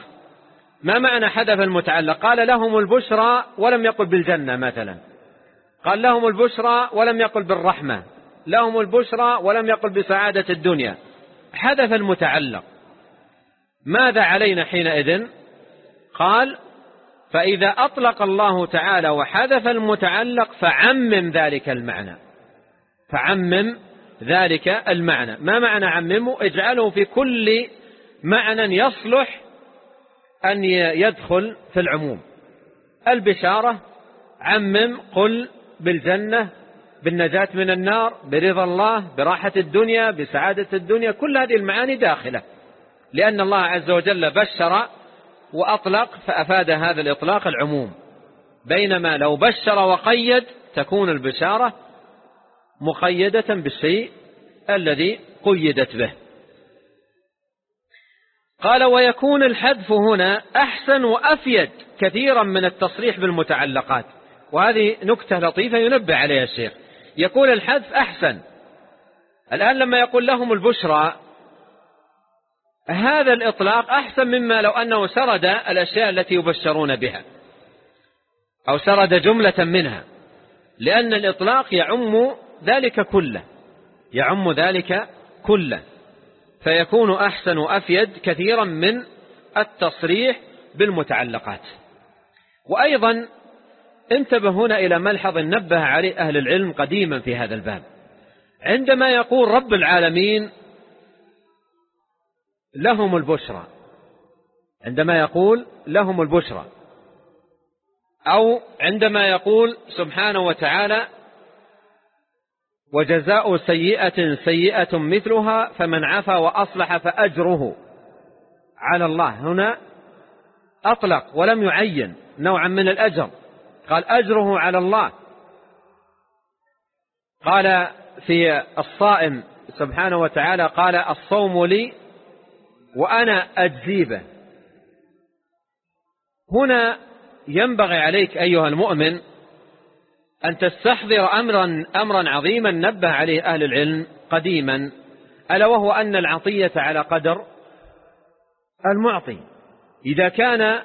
B: ما معنى حدث المتعلق؟ قال لهم البشرى ولم يقل بالجنة مثلا. قال لهم البشرى ولم يقل بالرحمة. لهم البشرى ولم يقل بسعادة الدنيا. حدث المتعلق. ماذا علينا حينئذ؟ قال فإذا أطلق الله تعالى وحذف المتعلق فعمم ذلك المعنى. فعمم ذلك المعنى. ما معنى عممه؟ اجعله في كل معنى يصلح أن يدخل في العموم. البشارة عمم قل بالجنة بالنجاة من النار برضا الله براحة الدنيا بسعادة الدنيا كل هذه المعاني داخلة. لأن الله عز وجل بشر وأطلق فأفاد هذا الإطلاق العموم. بينما لو بشر وقيد تكون البشارة مقيدة بالشيء الذي قيدت به. قال ويكون الحذف هنا أحسن وأفيد كثيرا من التصريح بالمتعلقات. وهذه نكتة لطيفة ينبه عليها الشيخ. يقول الحذف أحسن. الآن لما يقول لهم البشرى هذا الإطلاق أحسن مما لو أنه سرد الأشياء التي يبشرون بها. أو سرد جملة منها. لأن الإطلاق يعم ذلك كله. يعم ذلك كله. فيكون أحسن وأفيد كثيرا من التصريح بالمتعلقات. وأيضا انتبه هنا إلى ملحظ نبه عليه أهل العلم قديما في هذا الباب. عندما يقول رب العالمين لهم البشرى. عندما يقول لهم البشرى. أو عندما يقول سبحانه وتعالى وجزاء سيئة سيئة مثلها فمن عفا وأصلح فأجره. على الله. هنا أطلق ولم يعين نوعا من الأجر. قال أجره على الله. قال في الصائم سبحانه وتعالى قال الصوم لي وأنا أجزي به هنا ينبغي عليك أيها المؤمن أن تستحضر أمرا, أمرا عظيما نبه عليه أهل العلم قديما ألا وهو أن العطية على قدر المعطي. إذا كان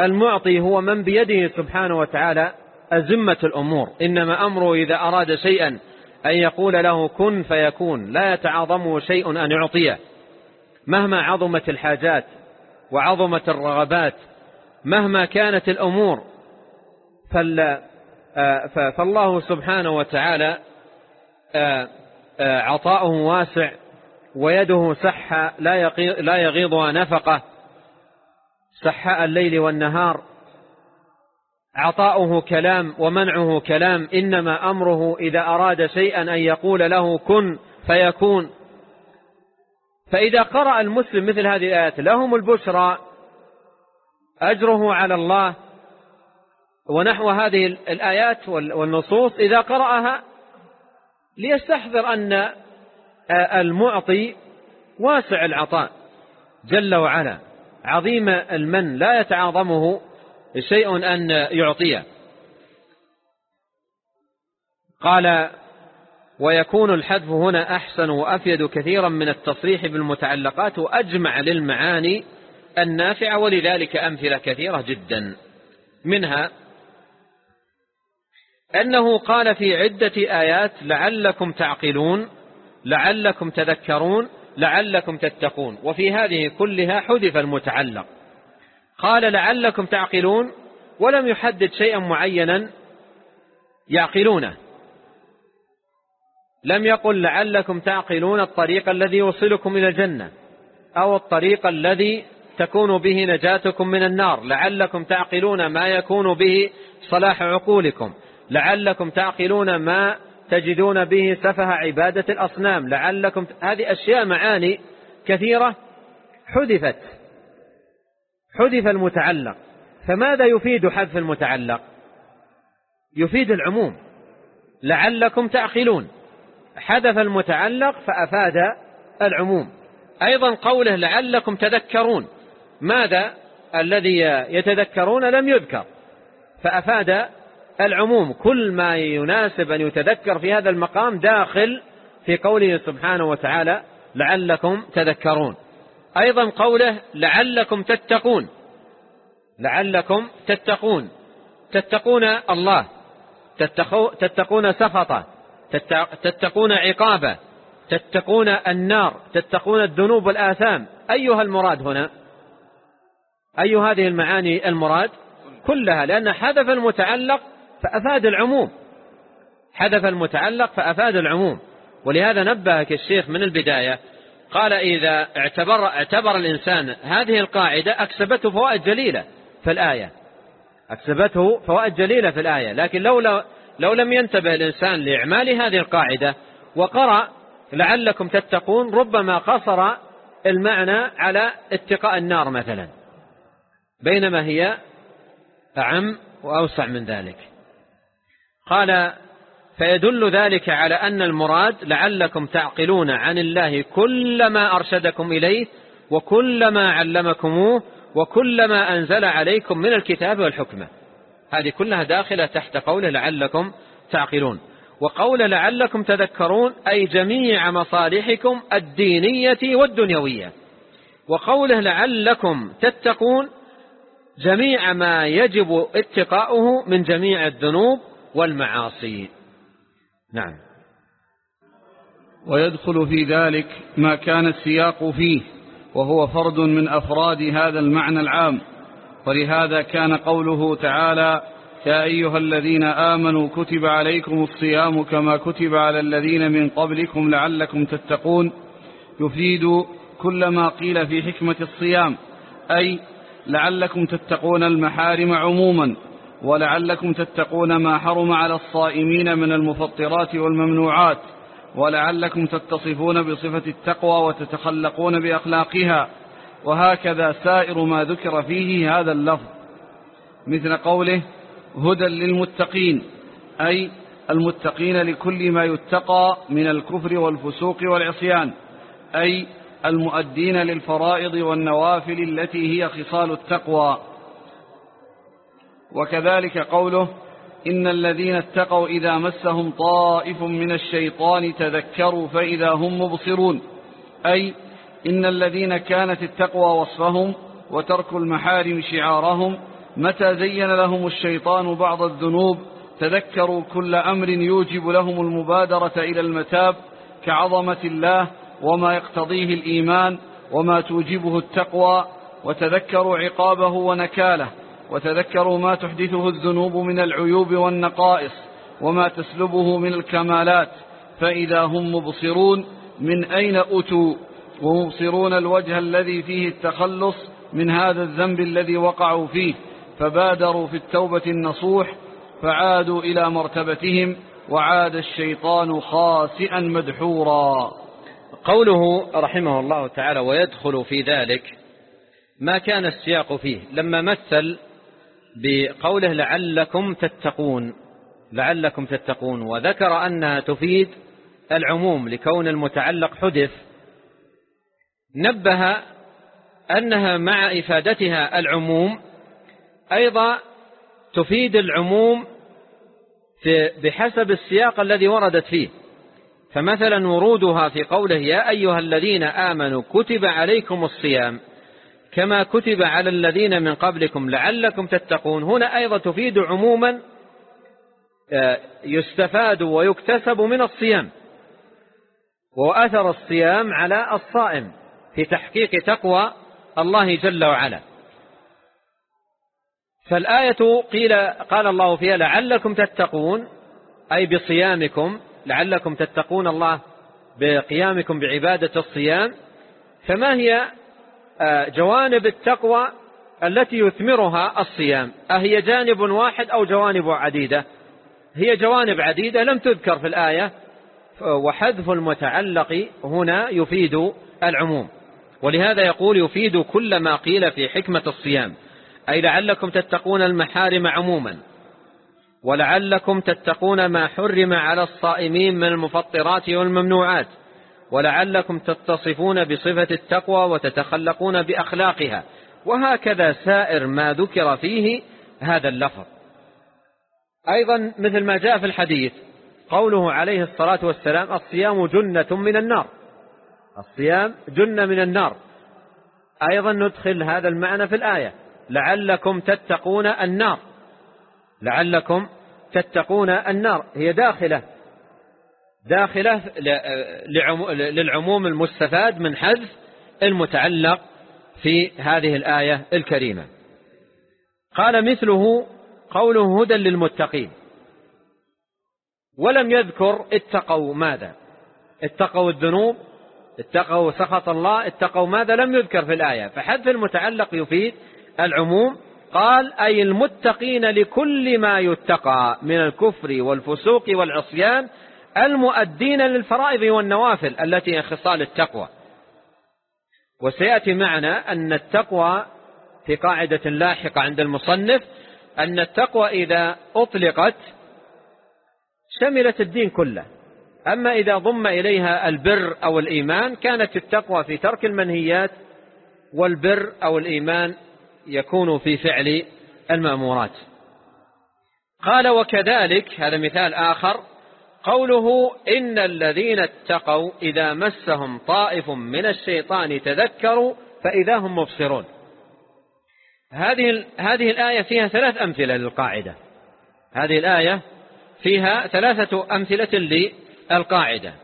B: المعطي هو من بيده سبحانه وتعالى أزمة الأمور. إنما أمره إذا أراد شيئا أن يقول له كن فيكون. لا يتعاظمه شيء أن يعطيه. مهما عظمت الحاجات وعظمت الرغبات مهما كانت الأمور فالله سبحانه وتعالى عطاؤه واسع ويده سحة لا يغيضها نفقة سحاء الليل والنهار. عطاؤه كلام ومنعه كلام إنما أمره إذا أراد شيئا أن يقول له كن فيكون. فإذا قرأ المسلم مثل هذه الآيات لهم البشرى أجره على الله ونحو هذه الآيات والنصوص إذا قرأها ليستحضر أن المعطي واسع العطاء. جل وعلا عظيم المن لا يتعاظمه شيء أن يعطيه. قال ويكون الحذف هنا أحسن وأفيد كثيرا من التصريح بالمتعلقات وأجمع للمعاني النافعة ولذلك أمثلة كثيرة جدا. منها أنه قال في عدة آيات لعلكم تعقلون لعلكم تذكرون لعلكم تتقون. وفي هذه كلها حذف المتعلق. قال لعلكم تعقلون ولم يحدد شيئا معينا يعقلونه. لم يقل لعلكم تعقلون الطريق الذي يوصلكم إلى الجنة أو الطريق الذي تكون به نجاتكم من النار. لعلكم تعقلون ما يكون به صلاح عقولكم. لعلكم تعقلون ما تجدون به سفه عبادة الأصنام. لعلكم هذه أشياء معاني كثيرة حذفت حذف المتعلق. فماذا يفيد حذف المتعلق؟ يفيد العموم. لعلكم تعقلون. حذف المتعلق فأفاد العموم. أيضا قوله لعلكم تذكرون. ماذا الذي يتذكرون لم يذكر؟ فأفاد العموم. كل ما يناسب أن يتذكر في هذا المقام داخل في قوله سبحانه وتعالى لعلكم تذكرون. أيضا قوله لعلكم تتقون. لعلكم تتقون. تتقون الله. تتقون سخطه. تتقون عقابه تتقون النار تتقون الذنوب والآثام. أيها المراد هنا؟ أي هذه المعاني المراد؟ كلها لأن حذف المتعلق فأفاد العموم. حذف المتعلق فأفاد العموم. ولهذا نبهك الشيخ من البداية قال إذا اعتبر, اعتبر الإنسان هذه القاعدة أكسبته فوائد جليلة في الآية. أكسبته فوائد جليلة في الآية. لكن لو, لو, لم ينتبه الإنسان لإعمال هذه القاعدة وقرأ لعلكم تتقون ربما قصر المعنى على اتقاء النار مثلا. بينما هي أعم وأوسع من ذلك. قال فيدل ذلك على أن المراد لعلكم تعقلون عن الله كل ما أرشدكم إليه وكل ما علمكموه وكل ما أنزل عليكم من الكتاب والحكمة. هذه كلها داخلة تحت قوله لعلكم تعقلون. وقول لعلكم تذكرون أي جميع مصالحكم الدينية والدنيوية. وقوله لعلكم تتقون جميع ما يجب اتقاؤه من جميع الذنوب والمعاصي. نعم.
A: ويدخل في ذلك ما كان السياق فيه وهو فرد من أفراد هذا المعنى العام. ولهذا كان قوله تعالى يا أيها الذين آمنوا كتب عليكم الصيام كما كتب على الذين من قبلكم لعلكم تتقون. يفيد كل ما قيل في حكمة الصيام أي لعلكم تتقون المحارم عموما ولعلكم تتقون ما حرم على الصائمين من المفطرات والممنوعات ولعلكم تتصفون بصفة التقوى وتتخلقون بأخلاقها. وهكذا سائر ما ذكر فيه هذا اللفظ مثل قوله هدى للمتقين أي المتقين لكل ما يتقى من الكفر والفسوق والعصيان أي المؤدين للفرائض والنوافل التي هي خصال التقوى وكذلك قوله إن الذين اتقوا إذا مسهم طائف من الشيطان تذكروا فإذا هم مبصرون أي إن الذين كانت التقوى وصفهم وترك المحارم شعارهم متى زين لهم الشيطان بعض الذنوب تذكروا كل أمر يوجب لهم المبادرة إلى المتاب كعظمة الله وما يقتضيه الإيمان وما توجبه التقوى وتذكروا عقابه ونكاله وتذكروا ما تحدثه الذنوب من العيوب والنقائص وما تسلبه من الكمالات فإذا هم مبصرون من أين أتوا ومبصرون الوجه الذي فيه التخلص من هذا الذنب الذي وقعوا فيه فبادروا في التوبة النصوح فعادوا إلى مرتبتهم وعاد الشيطان خاسئا مدحورا.
B: قوله رحمه الله تعالى ويدخل في ذلك ما كان السياق فيه لما مثل بقوله لعلكم تتقون لعلكم تتقون وذكر أنها تفيد العموم لكون المتعلق حدث نبه أنها مع إفادتها العموم أيضا تفيد العموم بحسب السياق الذي وردت فيه. فمثلا ورودها في قوله يا أيها الذين آمنوا كتب عليكم الصيام كما كتب على الذين من قبلكم لعلكم تتقون. هنا أيضا تفيد عموما آه، يستفاد ويكتسب من الصيام وأثر الصيام على الصائم. في تحقيق تقوى الله جل وعلا. فالآية قيل قال الله فيها لعلكم تتقون أي بصيامكم لعلكم تتقون الله بقيامكم بعبادة الصيام. فما هي آه، جوانب التقوى التي يثمرها الصيام؟ أهي جانب واحد أو جوانب عديدة؟ هي جوانب عديدة لم تذكر في الآية وحذف المتعلق هنا يفيد العموم. ولهذا يقول يفيد كل ما قيل في حكمة الصيام أي لعلكم تتقون المحارم عموما ولعلكم تتقون ما حرم على الصائمين من المفطرات والممنوعات ولعلكم تتصفون بصفة التقوى وتتخلقون بأخلاقها وهكذا سائر ما ذكر فيه هذا اللفظ. أيضا مثل ما جاء في الحديث قوله عليه الصلاة والسلام الصيام جنة من النار. الصيام جنة من النار. أيضا ندخل هذا المعنى في الآية. لعلكم تتقون النار. لعلكم تتقون النار. هي داخلة. داخلة للعموم المستفاد من حذف المتعلق في هذه الآية الكريمة. قال مثله قوله هدى للمتقين. ولم يذكر اتقوا ماذا؟ اتقوا الذنوب اتقوا سخط الله اتقوا ماذا لم يذكر في الآية. فحذف المتعلق يفيد العموم. قال أي المتقين لكل ما يتقى من الكفر والفسوق والعصيان المؤدين للفرائض والنوافل التي هي خصال التقوى. وسيأتي معنا أن التقوى في قاعدة لاحقة عند المصنف أن التقوى إذا أطلقت شملت الدين كله. أما إذا ضم إليها البر أو الإيمان كانت التقوى في ترك المنهيات والبر أو الإيمان يكون في فعل المأمورات. قال وكذلك هذا مثال آخر قوله إن الذين اتقوا إذا مسهم طائف من الشيطان تذكروا فإذا هم مبصرون. هذه هذه الآية فيها ثلاث أمثلة للقاعدة. هذه الآية فيها ثلاثة أمثلة للقاعدة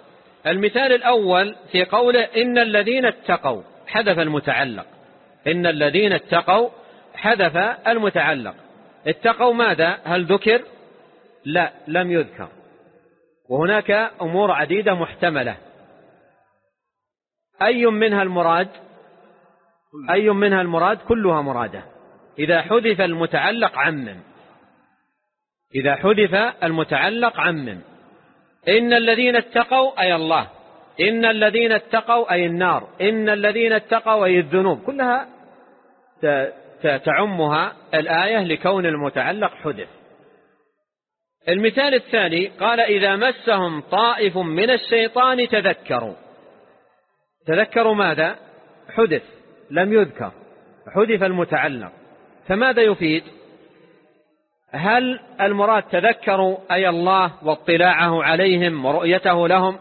B: المثال الأول في قوله إن الذين اتقوا حذف المتعلق. إن الذين اتقوا حذف المتعلق. اتقوا ماذا؟ هل ذكر؟ لا لم يذكر. وهناك أمور عديدة محتملة. أي منها المراد؟ أي منها المراد؟ كلها مرادة. إذا حذف المتعلق عمم. إذا حذف المتعلق عمم. إن الذين اتقوا أي الله. إن الذين اتقوا أي النار. إن الذين اتقوا أي الذنوب. كلها تعمها الآية لكون المتعلق حذف المثال الثاني قال إذا مسهم طائف من الشيطان تذكروا. تذكروا ماذا؟ حدث. لم يذكر. حدث المتعلق. فماذا يفيد؟ هل المراد تذكروا أي الله واطلاعه عليهم ورؤيته لهم؟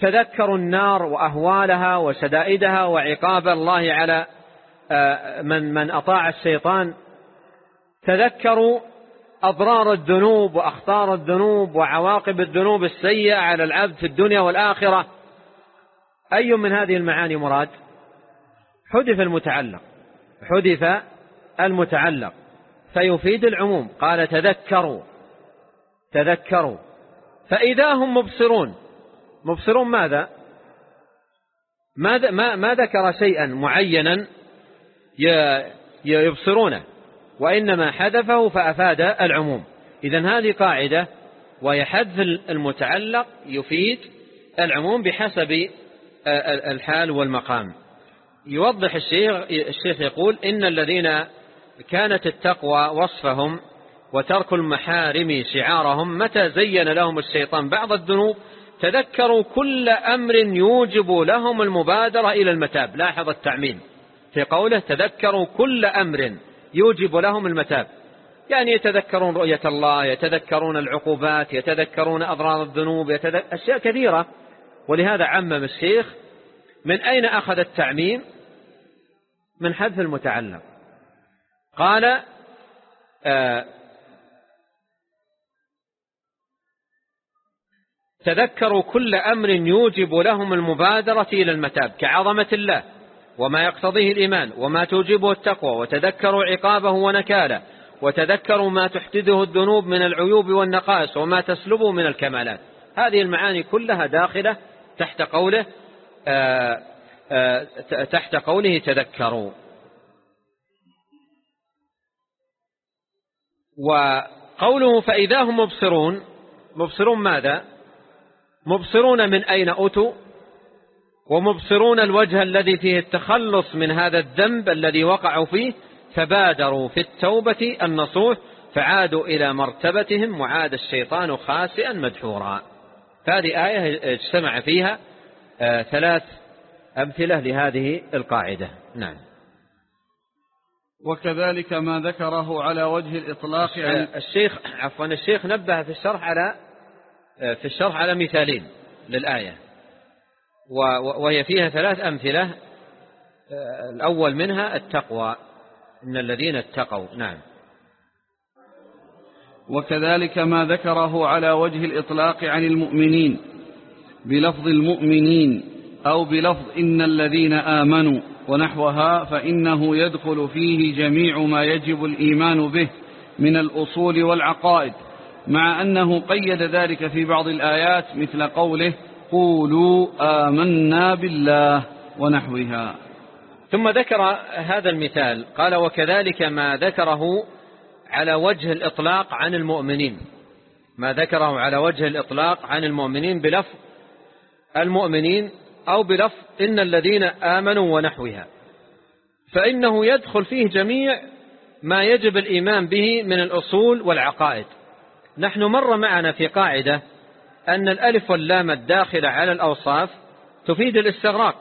B: تذكروا النار وأهوالها وشدائدها وعقاب الله على آه، من من أطاع الشيطان؟ تذكروا أضرار الذنوب وأخطار الذنوب وعواقب الذنوب السيئة على العبد في الدنيا والآخرة؟ أي من هذه المعاني مراد؟ حدث المتعلق. حدث المتعلق. فيفيد العموم. قال تذكروا تذكروا. فإذا هم مبصرون مبصرون ماذا؟ ما, ما, ما ذكر شيئا معينا يبصرونه. وإنما حذفه فأفاد العموم. إذا هذه قاعدة وهي حذف المتعلق يفيد العموم بحسب الحال والمقام. يوضح الشيخ, الشيخ يقول إن الذين كانت التقوى وصفهم وترك المحارم شعارهم متى زين لهم الشيطان بعض الذنوب تذكروا كل أمر يوجب لهم المبادرة إلى المتاب. لاحظ التعميم في قوله تذكروا كل أمر يوجب لهم المتاب. يعني يتذكرون رؤية الله يتذكرون العقوبات يتذكرون أضرار الذنوب يتذك... أشياء كثيرة. ولهذا عمم الشيخ من أين أخذ التعميم؟ من حذف المتعلق. قال آه تذكروا كل أمر يوجب لهم المبادرة إلى المتاب كعظمة الله وما يقتضيه الإيمان وما توجبه التقوى وتذكروا عقابه ونكاله وتذكروا ما تحدثه الذنوب من العيوب والنقائص وما تسلبه من الكمالات. هذه المعاني كلها داخلة تحت قوله آآ آآ تحت قوله تذكروا. وقوله فإذا هم مبصرون مبصرون ماذا؟ مبصرون من أين أتوا ومبصرون الوجه الذي فيه التخلص من هذا الذنب الذي وقعوا فيه فبادروا في التوبة النصوح فعادوا إلى مرتبتهم وعاد الشيطان خاسئا مدحورا. فهذه آية اجتمع فيها آه، ثلاث أمثلة لهذه القاعدة. نعم.
A: وكذلك ما ذكره على وجه الإطلاق عن
B: الشيخ عفوا الشيخ نبه في الشرح على في الشرح على مثالين للآية. وهي فيها ثلاث أمثلة. الأول منها التقوى. إن الذين اتقوا نعم.
A: وكذلك ما ذكره على وجه الإطلاق عن المؤمنين بلفظ المؤمنين أو بلفظ إن الذين آمنوا. ونحوها فإنه يدخل فيه جميع ما يجب الإيمان به من الأصول والعقائد مع أنه قيد ذلك في بعض الآيات مثل قوله قولوا آمنا بالله ونحوها.
B: ثم ذكر هذا المثال قال وكذلك ما ذكره على وجه الإطلاق عن المؤمنين. ما ذكره على وجه الإطلاق عن المؤمنين بلفظ المؤمنين أو بلفظ إن الذين آمنوا ونحوها. فإنه يدخل فيه جميع ما يجب الإيمان به من الأصول والعقائد. نحن مر معنا في قاعدة أن الألف واللام الداخلة على الأوصاف تفيد الاستغراق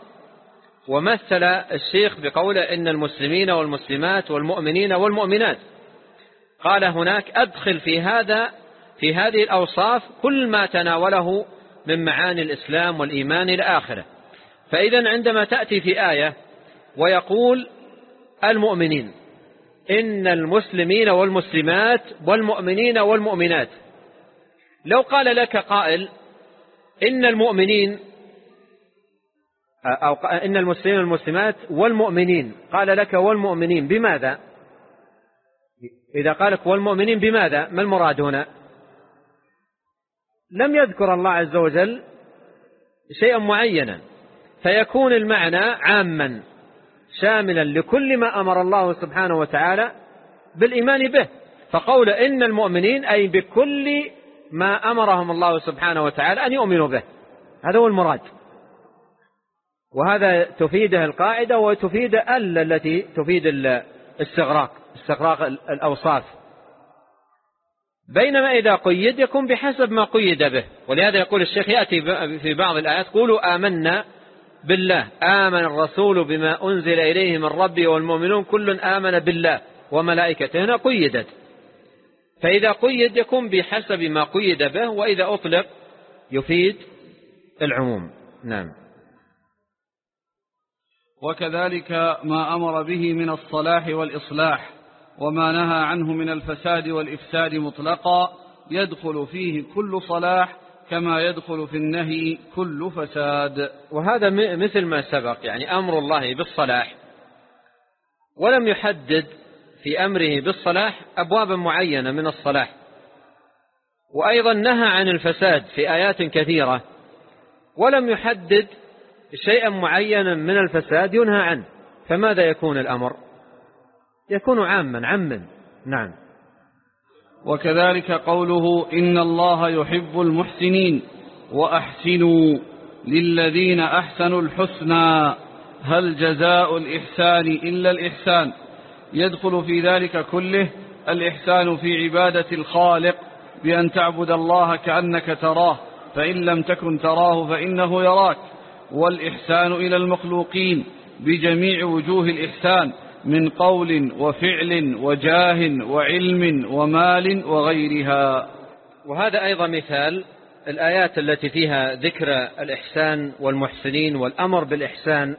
B: ومثل الشيخ بقوله إن المسلمين والمسلمات والمؤمنين والمؤمنات. قال هناك أدخل في هذا في هذه الأوصاف كل ما تناوله من معاني الإسلام والإيمان إلى آخره فإذا عندما تأتي في آية ويقول المؤمنين إن المسلمين والمسلمات والمؤمنين والمؤمنات. لو قال لك قائل إن المؤمنين أو إن المسلمين والمسلمات والمؤمنين قال لك والمؤمنين بماذا؟ إذا قال لك والمؤمنين بماذا؟ ما المراد هنا؟ لم يذكر الله عز وجل شيئا معينا. فيكون المعنى عاما شاملا لكل ما أمر الله سبحانه وتعالى بالإيمان به. فقول إن المؤمنين أي بكل ما أمرهم الله سبحانه وتعالى أن يؤمنوا به. هذا هو المراد. وهذا تفيده القاعدة وتفيد ال التي تفيد الاستغراق استغراق الأوصاف. بينما إذا قيد يكون بحسب ما قيد به. ولهذا يقول الشيخ يأتي في بعض الآيات قولوا آمنا بالله. آمن الرسول بما أنزل إليه من ربه والمؤمنون. كل آمن بالله وملائكته. هنا قيدت. فإذا قيد يكون بحسب ما قيد به وإذا أطلق يفيد العموم. نعم.
A: وكذلك ما أمر به من الصلاح والإصلاح وما نهى عنه من الفساد والإفساد مطلقا يدخل فيه كل صلاح كما يدخل في النهي كل فساد.
B: وهذا مثل ما سبق يعني أمر الله بالصلاح. ولم يحدد في أمره بالصلاح أبوابا معينة من الصلاح. وأيضا نهى عن الفساد في آيات كثيرة. ولم يحدد شيئا معينا من الفساد ينهى عنه. فماذا يكون الأمر؟ يكون عاما عما. نعم.
A: وكذلك قوله إن الله يحب المحسنين وأحسنوا للذين أحسنوا الحسنى هل جزاء الإحسان إلا الإحسان يدخل في ذلك كله الإحسان في عبادة الخالق بأن تعبد الله كأنك تراه فإن لم تكن تراه فإنه يراك والإحسان إلى المخلوقين بجميع وجوه الإحسان من قول وفعل وجاه وعلم ومال وغيرها.
B: وهذا أيضا مثال الآيات التي فيها ذكر الإحسان والمحسنين والأمر بالإحسان.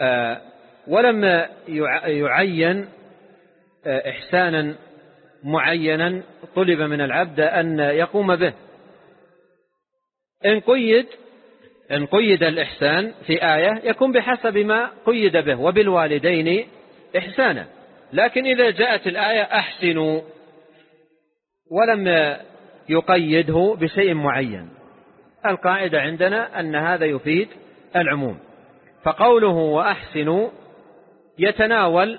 B: آه، ولم يعين آه، إحسانا معينا طلب من العبد أن يقوم به. إن قيد إن قيد الإحسان في آية يكون بحسب ما قيد به وبالوالدين إحسانا. لكن إذا جاءت الآية أحسنوا ولم يقيده بشيء معين. القاعدة عندنا أن هذا يفيد العموم. فقوله وأحسنوا يتناول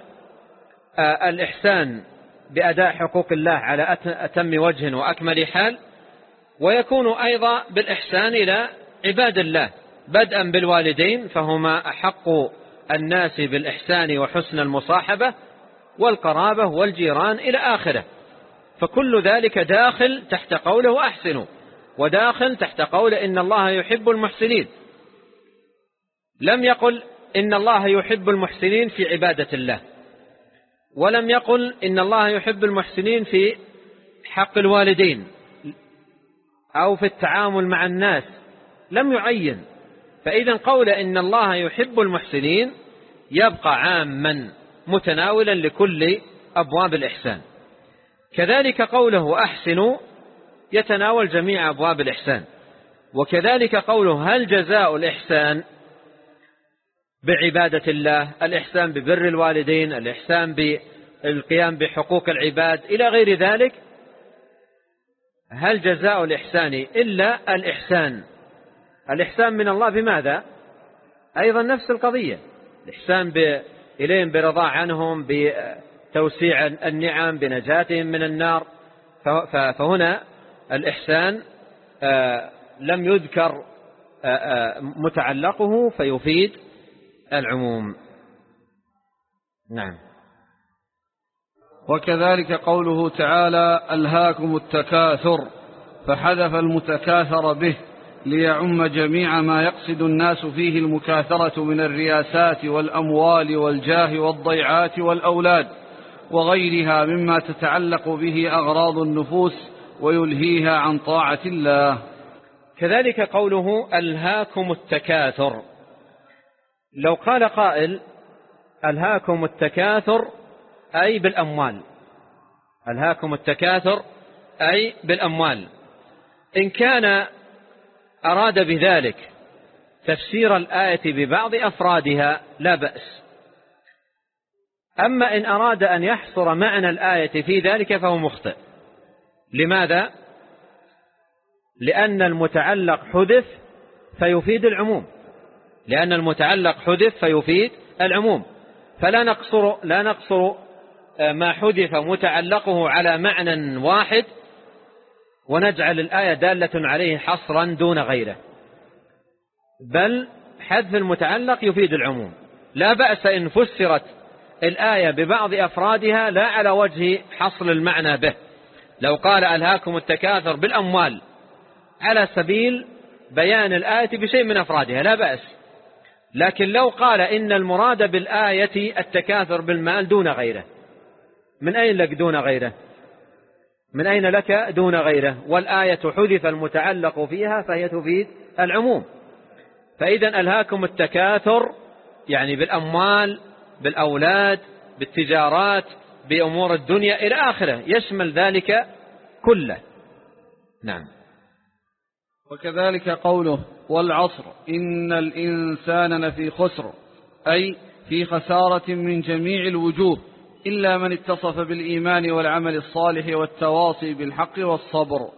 B: آه، الإحسان بأداء حقوق الله على أتم وجه وأكمل حال ويكون أيضا بالإحسان إلى عباد الله بدءا بالوالدين فهما أحق الناس بالإحسان وحسن المصاحبة والقرابة والجيران إلى آخره. فكل ذلك داخل تحت قوله أحسنوا وداخل تحت قوله إن الله يحب المحسنين. لم يقل إن الله يحب المحسنين في عبادة الله ولم يقل إن الله يحب المحسنين في حق الوالدين أو في التعامل مع الناس. لم يعين. فإذا قول إن الله يحب المحسنين يبقى عاما متناولا لكل أبواب الإحسان. كذلك قوله أحسنوا يتناول جميع أبواب الإحسان. وكذلك قوله هل جزاء الإحسان بعبادة الله الإحسان ببر الوالدين الإحسان بالقيام بحقوق العباد إلى غير ذلك؟ هل جزاء الإحسان إلا الإحسان؟ الإحسان من الله بماذا؟ أيضا نفس القضية. الإحسان إليهم برضا عنهم بتوسيع النعم بنجاتهم من النار. فهنا الإحسان آه، لم يذكر آه، آه، متعلقه فيفيد العموم. نعم.
A: وكذلك قوله تعالى ألهاكم التكاثر فحذف المتكاثر به. ليعم جميع ما يقصد الناس فيه المكاثرة من الرياسات والأموال والجاه والضيعات والأولاد وغيرها مما تتعلق به أغراض النفوس ويلهيها عن طاعة الله.
B: كذلك قوله ألهاكم التكاثر. لو قال قائل ألهاكم التكاثر أي بالأموال. ألهاكم التكاثر أي بالأموال. إن كان أراد بذلك تفسير الآية ببعض أفرادها لا بأس. أما إن أراد أن يحصر معنى الآية في ذلك فهو مخطئ. لماذا؟ لأن المتعلق حدث فيفيد العموم. لأن المتعلق حدث فيفيد العموم. فلا نقصر لا نقصر ما حذف متعلقه على معنى واحد ونجعل الآية دالة عليه حصرا دون غيره. بل حذف المتعلق يفيد العموم. لا بأس إن فسرت الآية ببعض أفرادها لا على وجه حصر المعنى به. لو قال ألهاكم التكاثر بالأموال على سبيل بيان الآية بشيء من أفرادها لا بأس. لكن لو قال إن المراد بالآية التكاثر بالمال دون غيره من أين لك دون غيره؟ من أين لك دون غيره؟ والآية حذف المتعلق فيها فهي تفيد العموم. فإذا ألهاكم التكاثر يعني بالأموال بالأولاد بالتجارات بأمور الدنيا إلى آخره. يشمل ذلك كله. نعم.
A: وكذلك قوله والعصر إن الإنسان لفي خسر أي في خسارة من جميع الوجوه. إلا من اتصف بالإيمان والعمل الصالح والتواصي بالحق والصبر.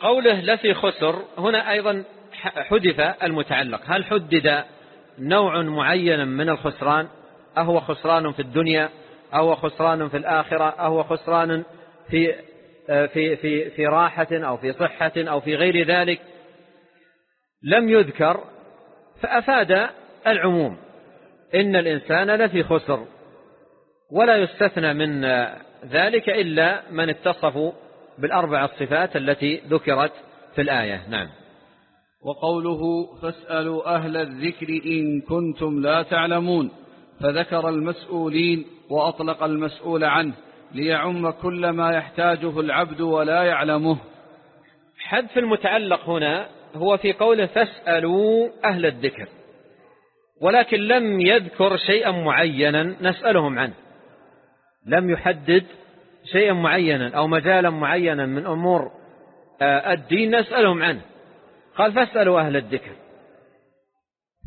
B: قوله لفي خسر هنا أيضا حدث المتعلق. هل حدد نوع معين من الخسران؟ أهو خسران في الدنيا أهو خسران في الآخرة أهو خسران في في في في راحة أو في صحة أو في غير ذلك. لم يذكر فأفاد العموم. إن الإنسان لفي خسر. ولا يستثنى من ذلك إلا من اتصفوا بالأربع الصفات التي ذكرت في الآية. نعم.
A: وقوله فاسألوا أهل الذكر إن كنتم لا تعلمون فذكر المسؤولين وأطلق المسؤول عنه ليعم كل ما يحتاجه العبد ولا يعلمه.
B: حذف المتعلق هنا هو في قوله فاسألوا أهل الذكر ولكن لم يذكر شيئا معينا نسألهم عنه. لم يحدد شيئا معينا أو مجالا معينا من أمور آه، الدين نسألهم عنه. قال فاسألوا أهل الذكر.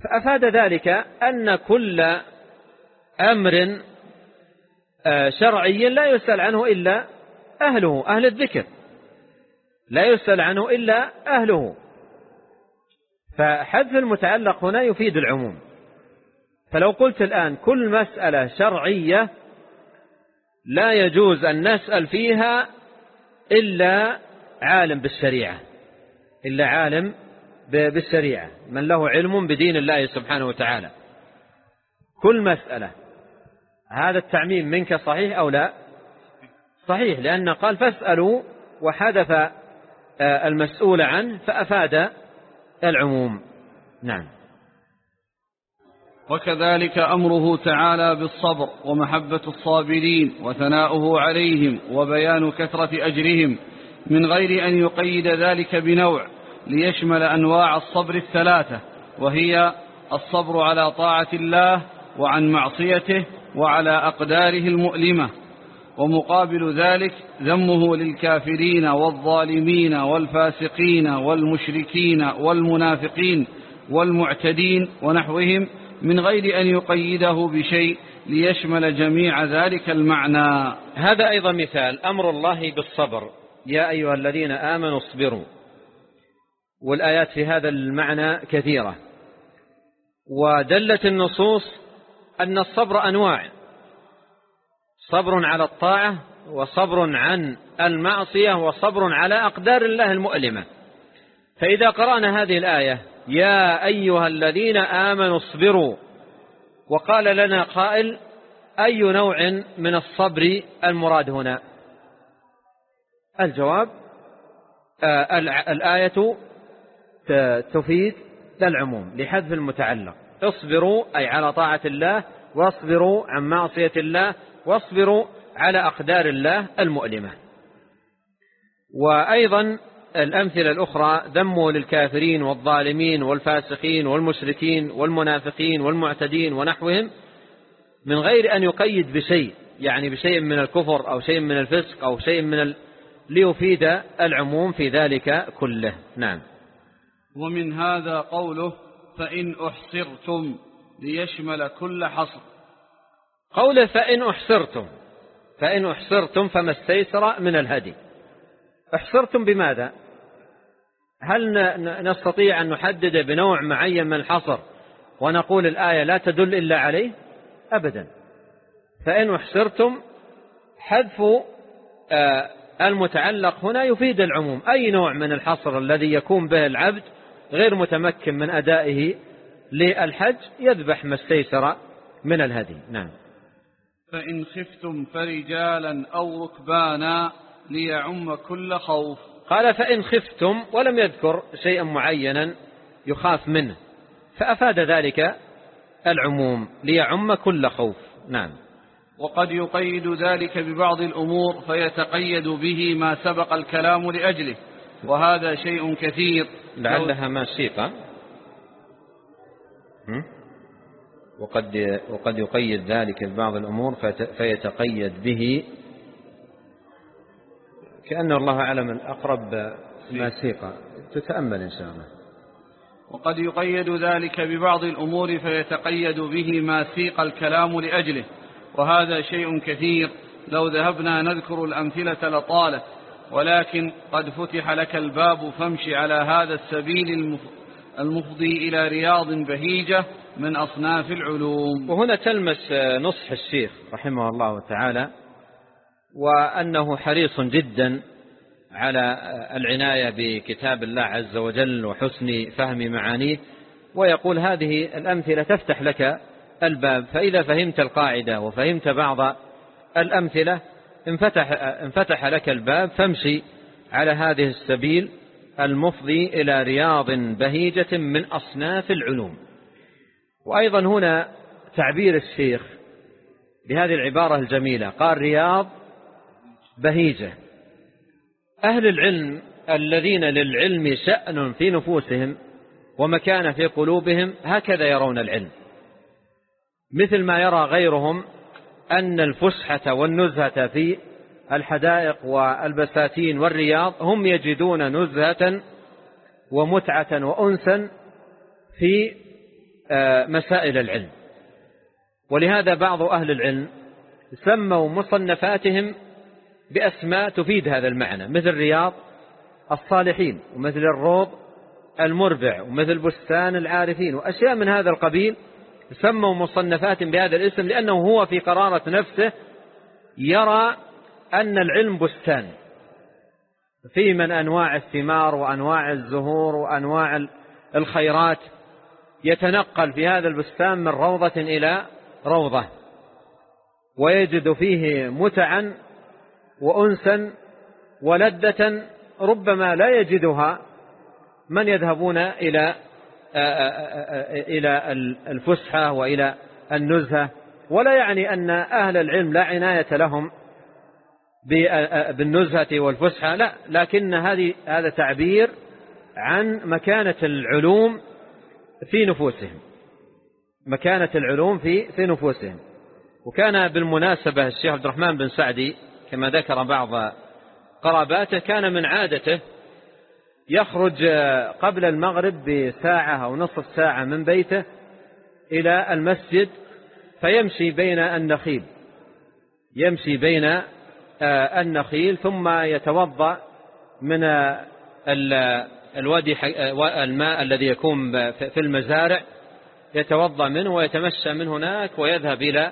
B: فأفاد ذلك أن كل أمر آه، شرعي لا يسأل عنه إلا أهله أهل الذكر. لا يسأل عنه إلا أهله. فحذف المتعلق هنا يفيد العموم. فلو قلت الآن كل مسألة شرعية لا يجوز أن نسأل فيها إلا عالم بالشريعة إلا عالم بالشريعة من له علم بدين الله سبحانه وتعالى. كل مسألة هذا التعميم منك صحيح أو لا؟ صحيح لأن قال فاسألوا وحدث آه، المسؤول عنه فأفاد العموم. نعم.
A: وكذلك أمره تعالى بالصبر ومحبة الصابرين وثناؤه عليهم وبيان كثرة أجرهم من غير أن يقيد ذلك بنوع ليشمل أنواع الصبر الثلاثة وهي الصبر على طاعة الله وعن معصيته وعلى أقداره المؤلمة ومقابل ذلك ذمه للكافرين والظالمين والفاسقين والمشركين والمنافقين والمعتدين ونحوهم من غير أن يقيده بشيء ليشمل جميع ذلك المعنى.
B: هذا أيضا مثال أمر الله بالصبر. يا أيها الذين آمنوا اصبروا. والآيات في هذا المعنى كثيرة. ودلت النصوص أن الصبر أنواع. صبر على الطاعة وصبر عن المعصية وصبر على أقدار الله المؤلمة. فإذا قرأنا هذه الآية يا أيها الذين آمنوا اصبروا. وقال لنا قائل أي نوع من الصبر المراد هنا؟ الجواب آه الآية تفيد للعموم لحذف المتعلق. اصبروا أي على طاعة الله واصبروا عن معصية الله واصبروا على أقدار الله المؤلمة. وأيضا الأمثلة الأخرى ذموا للكافرين والظالمين والفاسقين والمشركين والمنافقين والمعتدين ونحوهم من غير أن يقيد بشيء يعني بشيء من الكفر أو شيء من الفسق أو شيء من ال... ليفيد العموم في ذلك كله. نعم.
A: ومن هذا قوله فإن أحصرتم ليشمل كل حصر.
B: قوله فإن أحصرتم فإن أحصرتم فما استيسر من الهدي. احصرتم بماذا؟ هل نستطيع أن نحدد بنوع معين من الحصر ونقول الآية لا تدل إلا عليه؟ أبدا. فإن احصرتم حذف آه، المتعلق هنا يفيد العموم. أي نوع من الحصر الذي يكون به العبد غير متمكن من أدائه للحج يذبح ما استيسر من الهدي؟ نعم.
A: فإن خفتم فرجالا أو ركبانا ليعم كل خوف.
B: قال فإن خفتم ولم يذكر شيئا معينا يخاف منه. فأفاد ذلك العموم ليعم كل خوف. نعم.
A: وقد يقيد ذلك ببعض الأمور فيتقيد به ما سبق الكلام لأجله. وهذا شيء كثير.
B: لعلها ما سيق وقد, وقد يقيد ذلك ببعض الأمور فيتقيد به كأن الله أعلم الأقرب ما سيق تتأمل إن شاء الله.
A: وقد يقيد ذلك ببعض الأمور فيتقيد به ما سيق الكلام لأجله وهذا شيء كثير. لو ذهبنا نذكر الأمثلة لطالت ولكن قد فتح لك الباب فامشي على هذا السبيل المفضي إلى رياض بهيجة من أصناف العلوم.
B: وهنا تلمس نصح الشيخ رحمه الله تعالى وأنه حريص جدا على العناية بكتاب الله عز وجل وحسن فهم معانيه ويقول هذه الأمثلة تفتح لك الباب. فإذا فهمت القاعدة وفهمت بعض الأمثلة انفتح, انفتح لك الباب. فامشي على هذه السبيل المفضي إلى رياض بهيجة من أصناف العلوم. وأيضا هنا تعبير الشيخ بهذه العبارة الجميلة. قال رياض بهيجة. أهل العلم الذين للعلم شأن في نفوسهم ومكان في قلوبهم هكذا يرون العلم. مثل ما يرى غيرهم أن الفسحة والنزهة في الحدائق والبساتين والرياض هم يجدون نزهة ومتعة وأنسا في آه، مسائل العلم. ولهذا بعض أهل العلم سموا مصنفاتهم بأسماء تفيد هذا المعنى. مثل رياض الصالحين ومثل الروض المربع ومثل بستان العارفين وأشياء من هذا القبيل سموا مصنفات بهذا الاسم لأنه هو في قرارة نفسه يرى أن العلم بستان. فيه من أنواع الثمار وأنواع الزهور وأنواع الخيرات يتنقل في هذا البستان من روضة إلى روضة ويجد فيه متعا وأنسا ولذة ربما لا يجدها من يذهبون إلى إلى الفسحة وإلى النزهة. ولا يعني أن أهل العلم لا عناية لهم بالنزهة والفسحة لا. لكن هذه هذا تعبير عن مكانة العلوم في نفوسهم. مكانة العلوم في في نفوسهم. وكان بالمناسبة الشيخ عبد الرحمن بن سعدي كما ذكر بعض قراباته كان من عادته يخرج قبل المغرب بساعة أو نصف ساعة من بيته إلى المسجد فيمشي بين النخيل يمشي بين آه، النخيل ثم يتوضأ من الوادي آه، الماء الذي يكون في المزارع يتوضأ منه ويتمشى من هناك ويذهب إلى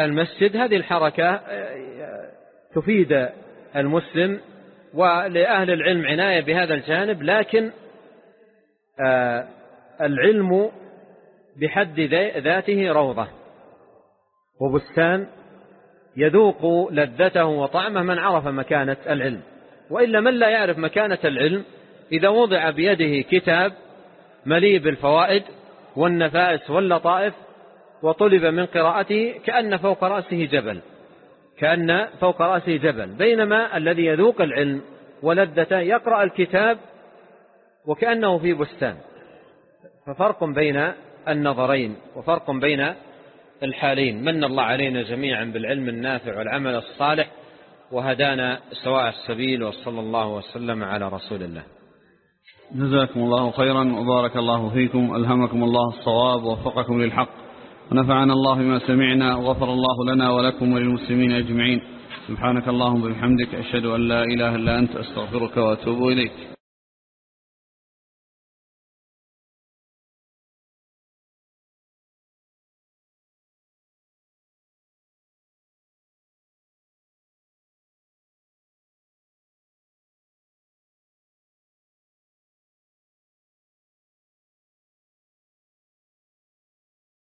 B: المسجد. هذه الحركة آه، تفيد المسلم ولأهل العلم عناية بهذا الجانب لكن آه، العلم بحد ذاته روضة وبستان يذوق لذته وطعمه من عرف مكانة العلم. وإلا من لا يعرف مكانة العلم إذا وضع بيده كتاب مليء بالفوائد والنفائس واللطائف وطلب من قراءته كأن فوق رأسه جبل. كأن فوق رأسه جبل بينما الذي يذوق العلم ولذته يقرأ الكتاب وكأنه في بستان. ففرق بين النظرين وفرق بين الحالين. من الله علينا جميعا بالعلم النافع والعمل الصالح وهدانا سواء السبيل وصلى الله وسلم على رسول الله.
A: جزاكم الله خيرا وبارك الله فيكم. ألهمكم الله الصواب ووفقكم للحق. ونفعنا الله بما سمعنا وغفر الله لنا ولكم وللمسلمين أجمعين. سبحانك اللهم وبحمدك أشهد أن لا إله إلا أنت أستغفرك وأتوب إليك.